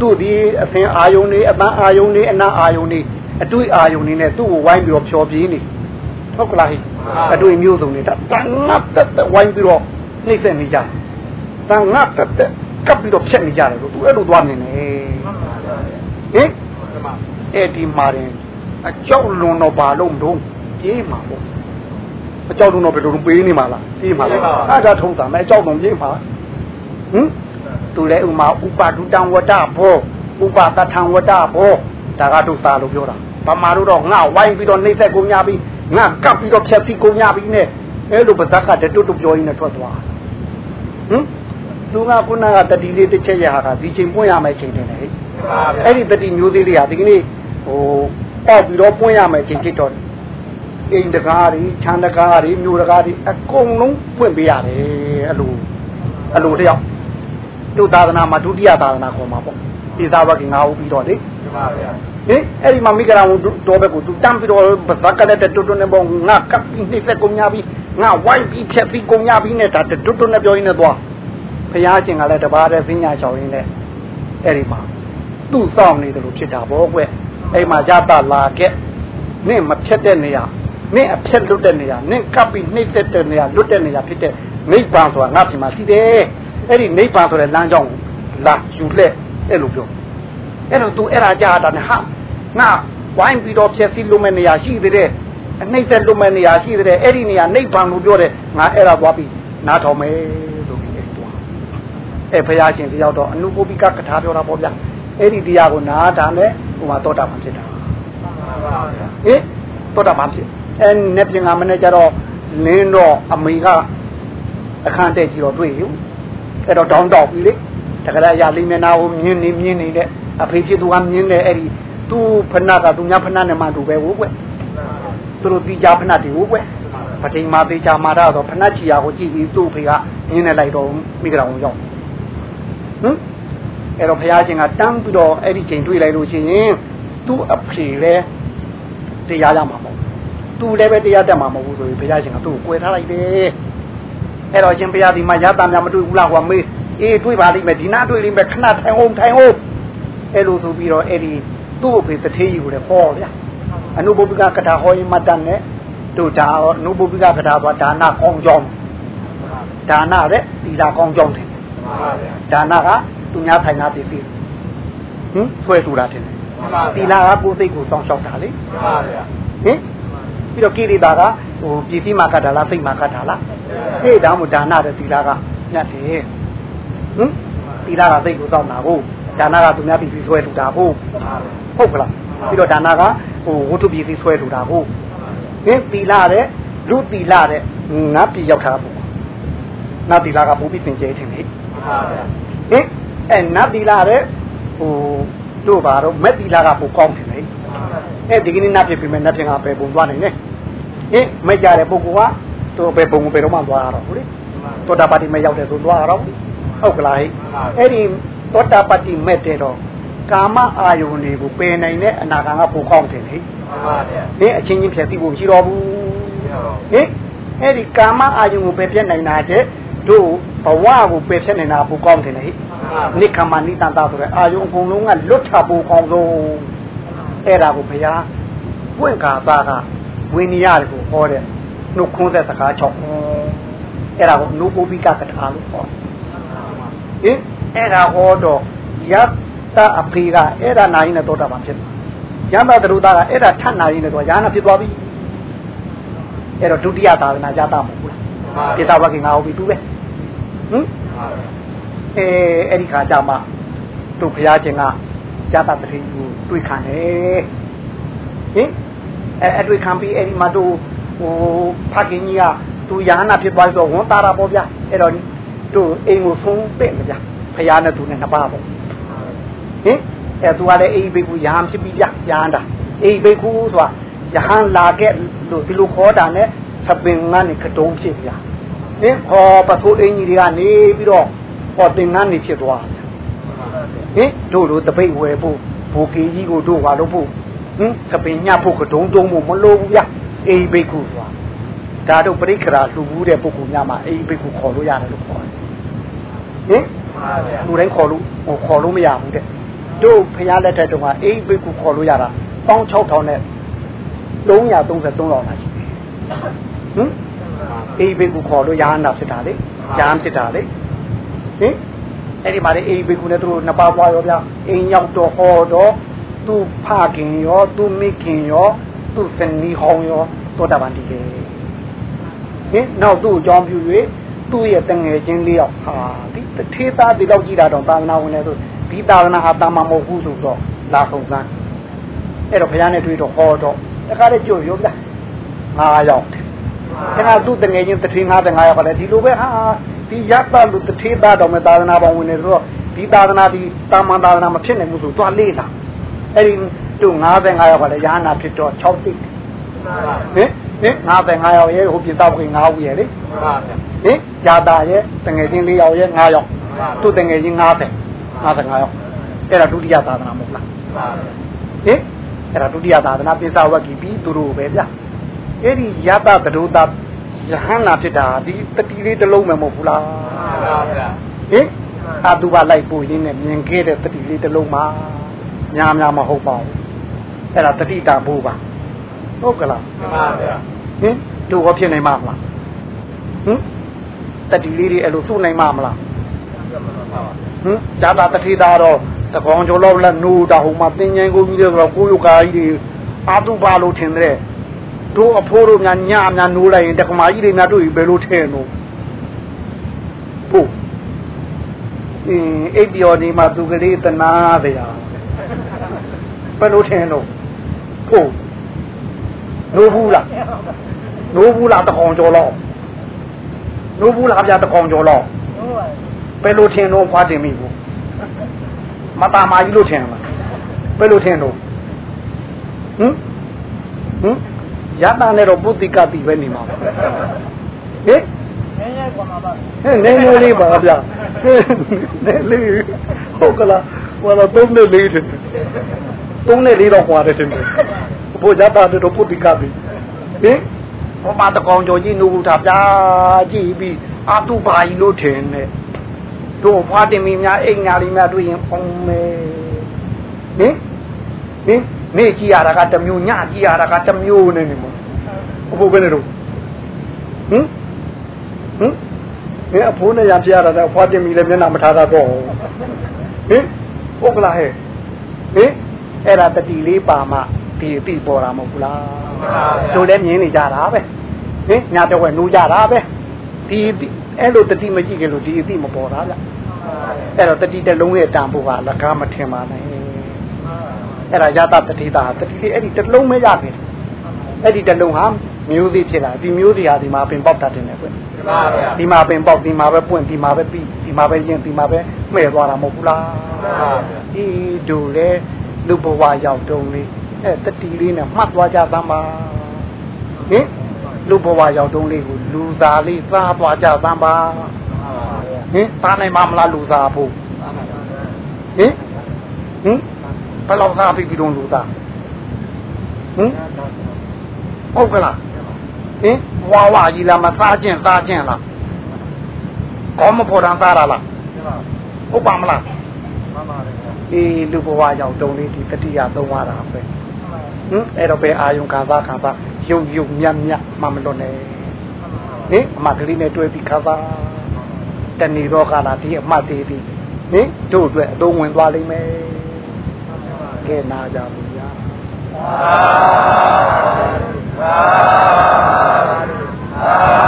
သူဒီအဖင်အာယုံနေအပန်းအာယုံနေအနာအာယုံနေအတွေ့အာယုံနေနဲ့သူ့ကိုဝိုင်းပြီးတော့ဖြောပြေးနေ ဟုတ်ကလားဟိအတွေ့မျိုးစုံနေတာတန်ငတ်တက်ဝိုင်းပြီးတော့နှိမ့်ဆက်နေကြတန်ငတ်တက်တက်ကပ်ပြီးတော့ဖြက်နေကြတယ်လို့သူအဲ့လိုသွားမြင်တယ်ဟင်အဲ့ဒီမှာရင်အကြောက်လွန်တော့ဘာလို့မတော့ပြေးမှာပေါ့အကြောက်လုံးတော့ဘယ်လိုလုပ်ပေးနေမှာလားပြေးမှာလားအဲ့ဒါထုံးတာမဲ့အကြောက်လုံးပြေးမှာဟင်သူလည်းဥမာဥပါဒုတံဝတ္တဘောဥပါကထံဝတ္တဘောဒါကတို့သာလို့ပြောတာဗမာတို့တော့ငါဝိုင်းပြီးတော့နှိမ့်ဆက်ကုန်ညာပြီး ငါကပ်ပြီးတော့ဖြက်ပြီးကုန်ညာပြီးနဲ့အဲလိုပါဇက်ကတတွတ်တွပြောရင်းနဲ့ထွက်သွားဟင်သူကခုနကတတိလေးတစ်ချက်ရဟာကဒီချိန်ပွင့်ရမယ်ချိန်တယ်လေအဲ့ဒီတတိမျိုးသေးလေးဟာဒီကနေ့ဟိုပေါက်ပြီးတော့ပွင့်ရမယ်ချိန်ဖြစ်တော့အိမ်တကားတွေခြံတကားတွေမြို့တကားတွေအကုန်လုံးပွင့်ပေးရတယ်အဲ့လိုအဲ့လိုတယောက်တို့သာသနာမှာဒုတိယသာသနာခေါ်မှာပေါ့ဒီသာဝကိငါဟုတ်ပြီးတော့လေ ဟင်အဲ့ဒီမှာမိဂရာဝန်တော်ဘက်ကိုသူတမ်းပြီးတော့ဗဇက်ကလည်းတွတ်တွတ်နဲ့ပေါ့ငါကပ်ပြီးနှိမ့်သက်ကုန်ညာပြီးငါဝိုင်းပြီးဖြက်ပြီးကုန်ညာပြီးနဲ့ဒါတွတ်တွတ်နဲ့ပြောရင်းနဲ့သွားဘုရားရှင်ကလည်းတပါးတဲ့ပညာချောင်းရင်းနဲ့အဲ့ဒီမှာသူ့စောင့်နေတယ်လို့ဖြစ်တာပေါ့ကွအဲ့မှာဇာတလာခဲ့နင့်မဖြတ်တဲ့နေရာနင့်အဖြတ်လွတ်တဲ့နေရာနင့်ကပ်ပြီးနှိမ့်သက်တဲ့နေရာလွတ်တဲ့နေရာဖြစ်တဲ့နိဗ္ဗာန်ဆိုတာငါ့ပြင်မှာရှိတယ်အဲ့ဒီနိဗ္ဗာန်ဆိုတဲ့လမ်းကြောင်းလာယူလက်အဲ့လိုပြောအဲ့တော့ तू အဲ့ဒါကြားတာနဲ့ဟာ ငါဝိုင်းပြီးတော့ဖြည့်ဆည်းလို့မဲ့နေရာရှိသေးတယ်အနှိမ့်သက်လို့မဲ့နေရာရှိသေးတယ်အဲ့ဒီနေရာနိဗ္ဗာန်လို့ပြောတယ်ငါအဲ့ဒါသွားပြီးနားထောင်မယ်လို့ဒီအဲ့သွားအဲ့ဘုရားရှင်တယောက်တော့အနုပုပိကကထာပြောတာပေါ့ဗျအဲ့ဒီတရားကိုနားတာနဲ့ဟိုမှာတောတာမှဖြစ်တာဟင်တောတာမှဖြစ်အဲ့နဲ့ပြင်ကမနဲ့ကြတော့လင်းတော့အမေကအခန်းတက်ကြည့်တော့တွေ့ယူအဲ့တော့တောင်းတောက်ပြီလေတတကယ်အရာလေးမျက်နှာကိုမြင်နေမြင်နေတဲ့အဖေဖြစ်သူကမြင်နေအဲ့ဒီ သူ့ဖဏကသူများဖဏနဲ့မှတူပဲဟုတ်ကွသူတို့တီးကြဖဏတွေဟုတ်ကွပတိမာသေးချာမာတော့ဖဏချီယာကိုကြည့်ပြီးသူ့ဖေကမြင်နေလိုက်တော့မိကြအောင်ရောက်ဟမ်အဲ့တော့ဘုရားရှင်ကတန်းပြီးတော့အဲ့ဒီချိန်တွေ့လိုက်လို့ရှိရင်သူ့အဖေလည်းတရားရမှာမဟုတ်သူလည်းပဲတရားတက်မှာမဟုတ်ဘူးဆိုပြီးဘုရားရှင်ကသူ့ကိုကွယ်ထားလိုက်တယ်အဲ့တော့ရှင်ဘုရားဒီမှာရတာများမတွေ့ဘူးလားဟောမေးအေးတွေ့ပါလိမ့်မယ်ဒီနာတွေ့လိမ့်မယ်ခဏထိုင်အောင်ထိုင်အောင်အဲ့လိုဆိုပြီးတော့အဲ့ဒီ သူ့အဖေတထေးကြီးကိုလည်းဟောဗျာအနုဘုပ္ပကကထာဟောရင်မတတ်နဲ့တို့ဒါအနုဘုပ္ပကကထာဆိုဒါနကောင်းကြောင်းဒါနတဲ့သီလကောင်းကြောင်းတယ်ဒါနကသူများထိုင်တာပြည်ပြီဟင်ဆွဲထူတာတယ်သီလကကိုယ်စိတ်ကိုစောင့်ရှောက်တာလေဟင်ပြီးတော့ကိရိတာကဟိုပြည်စည်းမှာကတ်တာလားစိတ်မှာကတ်တာလားဟေ့ဒါမှဒါနတဲ့သီလကညတ်တယ်ဟင်သီလကစိတ်ကိုစောင့်တာကို ဒါနကသူများပြည်စည်းဆွဲထူတာကိုဟုတ်ကလားပြီးတော့ဒါနကဟိုဝတ္ထုပြည်စည်းဆွဲထူတာကိုဟင်သီလတဲ့လူသီလတဲ့ငါပြည်ရောက်တာပေါ့ငါသီလကပူပြီးသင်ကျဲထင်လေဟင်အဲနတ်သီလတဲ့ဟိုတို့ပါတော့မက်သီလကပိုကောင်းတယ်လေအဲဒီကနေ့နတ်ဖြစ်ပြီမဲ့နတ်ဖြစ်ကပဲပုံသွားနိုင်တယ်ဟင်မကြတဲ့ပုဂ္ဂိုလ်ကတို့ပဲပုံပဲတော့မှသွားရတော့ဟုတ်လေသောတာပတိမရောက်တဲ့ဆိုသွားရတော့ဟုတ်ကလားဟဲ့အဲ့ဒီ သောတာပတိမဲ့တဲ့တော့ကာမအာယုန်တွေကိုပယ်နိုင်တဲ့အနာဂံကပိုကောင်းတယ်လေဟင်အချင်းချင်းဖြည့်သိဖို့မရှိတော့ဘူးဟင်အဲ့ဒီကာမအာယုန်ကိုပယ်ပြတ်နိုင်တာတဲ့တို့ဘဝကိုပယ်ဖြတ်နေတာပိုကောင်းတယ်လေနိခမနိတန်တာဆိုတဲ့အာယုံအကုန်လုံးကလွတ်ချပိုကောင်းဆုံးအဲ့ဒါကိုဘုရားပွင့်ကာသားကဝိနည်းရတယ်ကိုဟောတဲ့နှုတ်ခွန်းတဲ့စကား၆ခုအဲ့ဒါကိုနုပုပိကကထာလို့ဟောဟင် အဲ့ဒါဟောတော့ယတ္တအဖေကအဲ့ဒါနာရင်နဲ့တော့တာပါဖြစ်ယန္တတရုတာကအဲ့ဒါထပ်နာရင်နဲ့တော့ယာနာဖြစ်သွားပြီအဲ့တော့ဒုတိယသာသနာယတာမဟုတ်ဘူးလားပိဿဝကိငါဟုတ်ပြီသူပဲဟင်အဲအဲ့ဒီခါကျမှသူဘုရားရှင်ကဇာတတတိကိုတွေ့ခံတယ်ဟင်အဲအတွေ့ခံပြီးအဲ့ဒီမှာသူဟိုဖခင်ကြီးကသူယာဟနာဖြစ်သွားဆိုဝန်တာတာပေါ့ဗျာအဲ့တော့သူအိမ်ကိုဆုံးတဲ့ဗျာ ဘုရားနဲ့သူနဲ့နှစ်ပါးပေါ့ဟင်အဲသူကလည်းအိမ်ဘိက္ခုယာဟန်ဖြစ်ပြီးဗျာယာဟန်တာအိမ်ဘိက္ခုဆိုတာယာဟန်လာခဲ့လို့ဒီလိုခေါ်တာနဲ့သပင်ကနေကတုံးဖြစ်ဗျာဟင်ဟောပစိုးအင်းကြီးတွေကနေပြီးတော့ဟောသင်္ကန်းနေဖြစ်သွားဟင်တို့လိုတပိတ်ဝယ်ဖို့ဘူကေကြီးကိုတို့ဟာလို့ဖို့ဟင်ကပင်ညဖို့ကဒုံတုံးဖို့မလိုဘူးဗျအိဘိက္ခုဆိုတာဒါတို့ပရိခရာလှူဘူးတဲ့ပုဂ္ဂိုလ်များမှာအိဘိက္ခုခေါ်လို့ရတယ်လို့ခေါ်တယ်ဟင် လူတိုင်းခေါ်လို့ဟိုခေါ်လို့မရဘူးတဲ့တို့ဖရားလက်ထက်တုန်းကအိဘိက္ခုခေါ်လို့ရတာ16000နဲ့333လောက်လာရှိတယ်ဟင်အိဘိက္ခုခေါ်လို့ရဟန္တာဖြစ်တာလေရဟန်းဖြစ်တာလေဟင်အဲ့ဒီမှာလေအိဘိက္ခုနဲ့သူတို့နှစ်ပါးပွားရောဗျာအိမ်ရောက်တော့ဟောတော့သူ့ဖခင်ရောသူ့မိခင်ရောသူ့စနီဟောင်းရောသောတာပန်တည်တယ်ဟင်နောက်သူ့အကြောင်းပြု၍ သူ့ရဲ့တငယ်ချင်းလေးယောက်ဟာဒီတထေးသားဒီလောက်ကြည့်တာတော့သာသနာဝင်တယ်ဆိုဒီသာသနာဟာတာမမဟုတ်ဘူးဆိုတော့လာဆုံးစမ်းအဲ့တော့ဘုရားနဲ့တွေ့တော့ဟောတော့တခါလေကြွရောဗျာငါရောက်တယ်ဒါကသူ့တငယ်ချင်းတထေး55ယောက်ကလည်းဒီလိုပဲဟာဒီရတလူတထေးသားတော်မဲ့သာသနာပေါင်းဝင်နေဆိုတော့ဒီသာသနာဒီတာမန်သာသနာမဖြစ်နိုင်ဘူးဆိုသွားလေးလာအဲ့ဒီသူ55ယောက်ကလည်းရဟနာဖြစ်တော့6တိဟင်ဟင်55ယောက်ရဲ့ဟိုပြသောက်ခင်9ဦးရဲ့လေဟင်ญาတာရဲ့တငယ်ချင်း4ယောက်ရဲ့9ယောက်သူတငယ်ချင်း90 55ယောက်အဲ့ဒါဒုတိယသာသနာမဟုတ်လားဟင်အဲ့ဒါဒုတိယသာသနာပိဿဝကီပြီးသူတို့ပဲဗျအဲ့ဒီယတသဒုတာယဟန္နာဖြစ်တာဒီတတိလေးတစ်လုံးပဲမဟုတ်ဘူးလားဟင်အာသူပါလိုက်ပို့ရင်းနဲ့မြင်ခဲ့တဲ့တတိလေးတစ်လုံးမှာများများမဟုတ်ပါဘူးအဲ့ဒါတတိတာဘိုးပါဟုတ်ကလားမှန်ပါဗျာဟင်တို့ရောဖြစ်နိုင်မှာမလားဟင် တတိလေးတွေအဲ့လိုစုနိုင်မှာမလားဟင်ဇာတာတတိတာတော့တကောင်ကျော်လောက်လက်နိုးတာဟိုမှာတင်ញိုင်းကိုကြီးတွေဆိုတော့ကိုယုကာကြီးတွေအာတုပါလို့ထင်တဲ့တို့အဖိုးတို့များညများနိုးလိုက်ရင်တက္ကမကြီးတွေများတို့ဘယ်လိုထဲနိုးဖို့အင်းအိပ်ပျော်နေမှာသူကလေးတနာဗျာဘယ်လိုထင်နိုးဖို့နိုးဘူးလားနိုးဘူးလားတကောင်ကျော်လောက် နိုးဘူးလားဗျာတကောင်ကျော်လောက်ဘယ်လိုထင်နိုးခွားတင်မိဘူးမตาမာကြီးလို့ထင်လားဘယ်လိုထင်တော့ဟင်ဟင်ရတာနဲ့တော့ပုတိကတိပဲနေမှာပါဟင်နည်းနည်းပါပါဟင်နည်းနည်းလေးပါဗျာနည်းလေးဟုတ်ကလားဟောတော့သုံးနဲ့လေးတယ်သုံးနဲ့လေးတော့ဟွာတယ်တင်တယ်ဘိုးရတာနဲ့တော့ပုတိကတိဟင် ဟောပါတကောင်ကျော်ကြီးနူတာဗျာကြည့်ပြီးအာတုပါကြီးလို့ထင်တယ်တို့ဖွားတင်မီများအိမ်ညာလေးများတွေ့ရင်ပုံမယ်ဟင်ဟင်နေကြည့်ရတာကတစ်မျိုးညကြည့်ရတာကတစ်မျိုးနဲ့နေမို့အဖိုးပဲနေတော့ဟင်ဟင်ဒီအဖိုးနဲ့ရပြရတာတော့ဖွားတင်မီလည်းမျက်နှာမထားတာတော့ဟင်ဟုတ်ကလားဟဲ့ဟင်အဲ့ဒါတတိလေးပါမှဒီအတိပေါ်တာမဟုတ်ဘူးလား တို့လည်းမြင်နေကြတာပဲဟင်ညာတော့ဝဲနိုးကြတာပဲဒီအဲ့လိုတတိမကြည့်ကြလို့ဒီအတိမပေါ်တာဗျအဲ့တော့တတိတလုံးရဲ့တန်ဖို့ကလကားမထင်ပါနဲ့အဲ့ဒါယတတတိတာတတိလေးအဲ့ဒီတလုံးပဲရပြီအဲ့ဒီတလုံးဟာမျိုးသေးဖြစ်လာဒီမျိုးသေးဟာဒီမှာပင်ပေါက်တတ်တယ်နဲ့ကွဒီမှာပင်ပေါက်ဒီမှာပဲပွင့်ဒီမှာပဲပြီးဒီမှာပဲရင်ဒီမှာပဲမှဲ့သွားတာမဟုတ်ဘူးလားဒီတို့လေလူဘဝရောက်တုံးလေး အဲတတိလေးနဲ့မှတ်သွားကြသမ်းပါဟင်လူဘဝရောက်တုံးလေးကိုလူသားလေးစားသွားကြသမ်းပါဟင်သားနိုင်မမလားလူသားဖို့ဟင်ဟင်ဘယ်လောက်စားပြီးပြီးတော့လူသားဟင်ဟုတ်ကလားဟင်ဝါဝါကြီးလားမစားခြင်းစားခြင်းလားကောမဖို့တန်စားရလားဟုတ်ပါမလားမှန်ပါတယ်အေးလူဘဝရောက်တုံးလေးဒီတတိယသုံးပါတာပဲ ဟင်အဲ့တော့ပဲအာယုံခံစားခံစားယုံယုံမြတ်မြတ်မမလွတ်နဲ့ဟင်အမကလေးနဲ့တွေ့ပြီးခံစားတဏီတော့ကလာဒီအမှတ်သေးသည်ဟင်တို့အတွက်အသုံးဝင်သွားလိမ့်မယ်ကဲနာကြပါဗျာသာသာသာ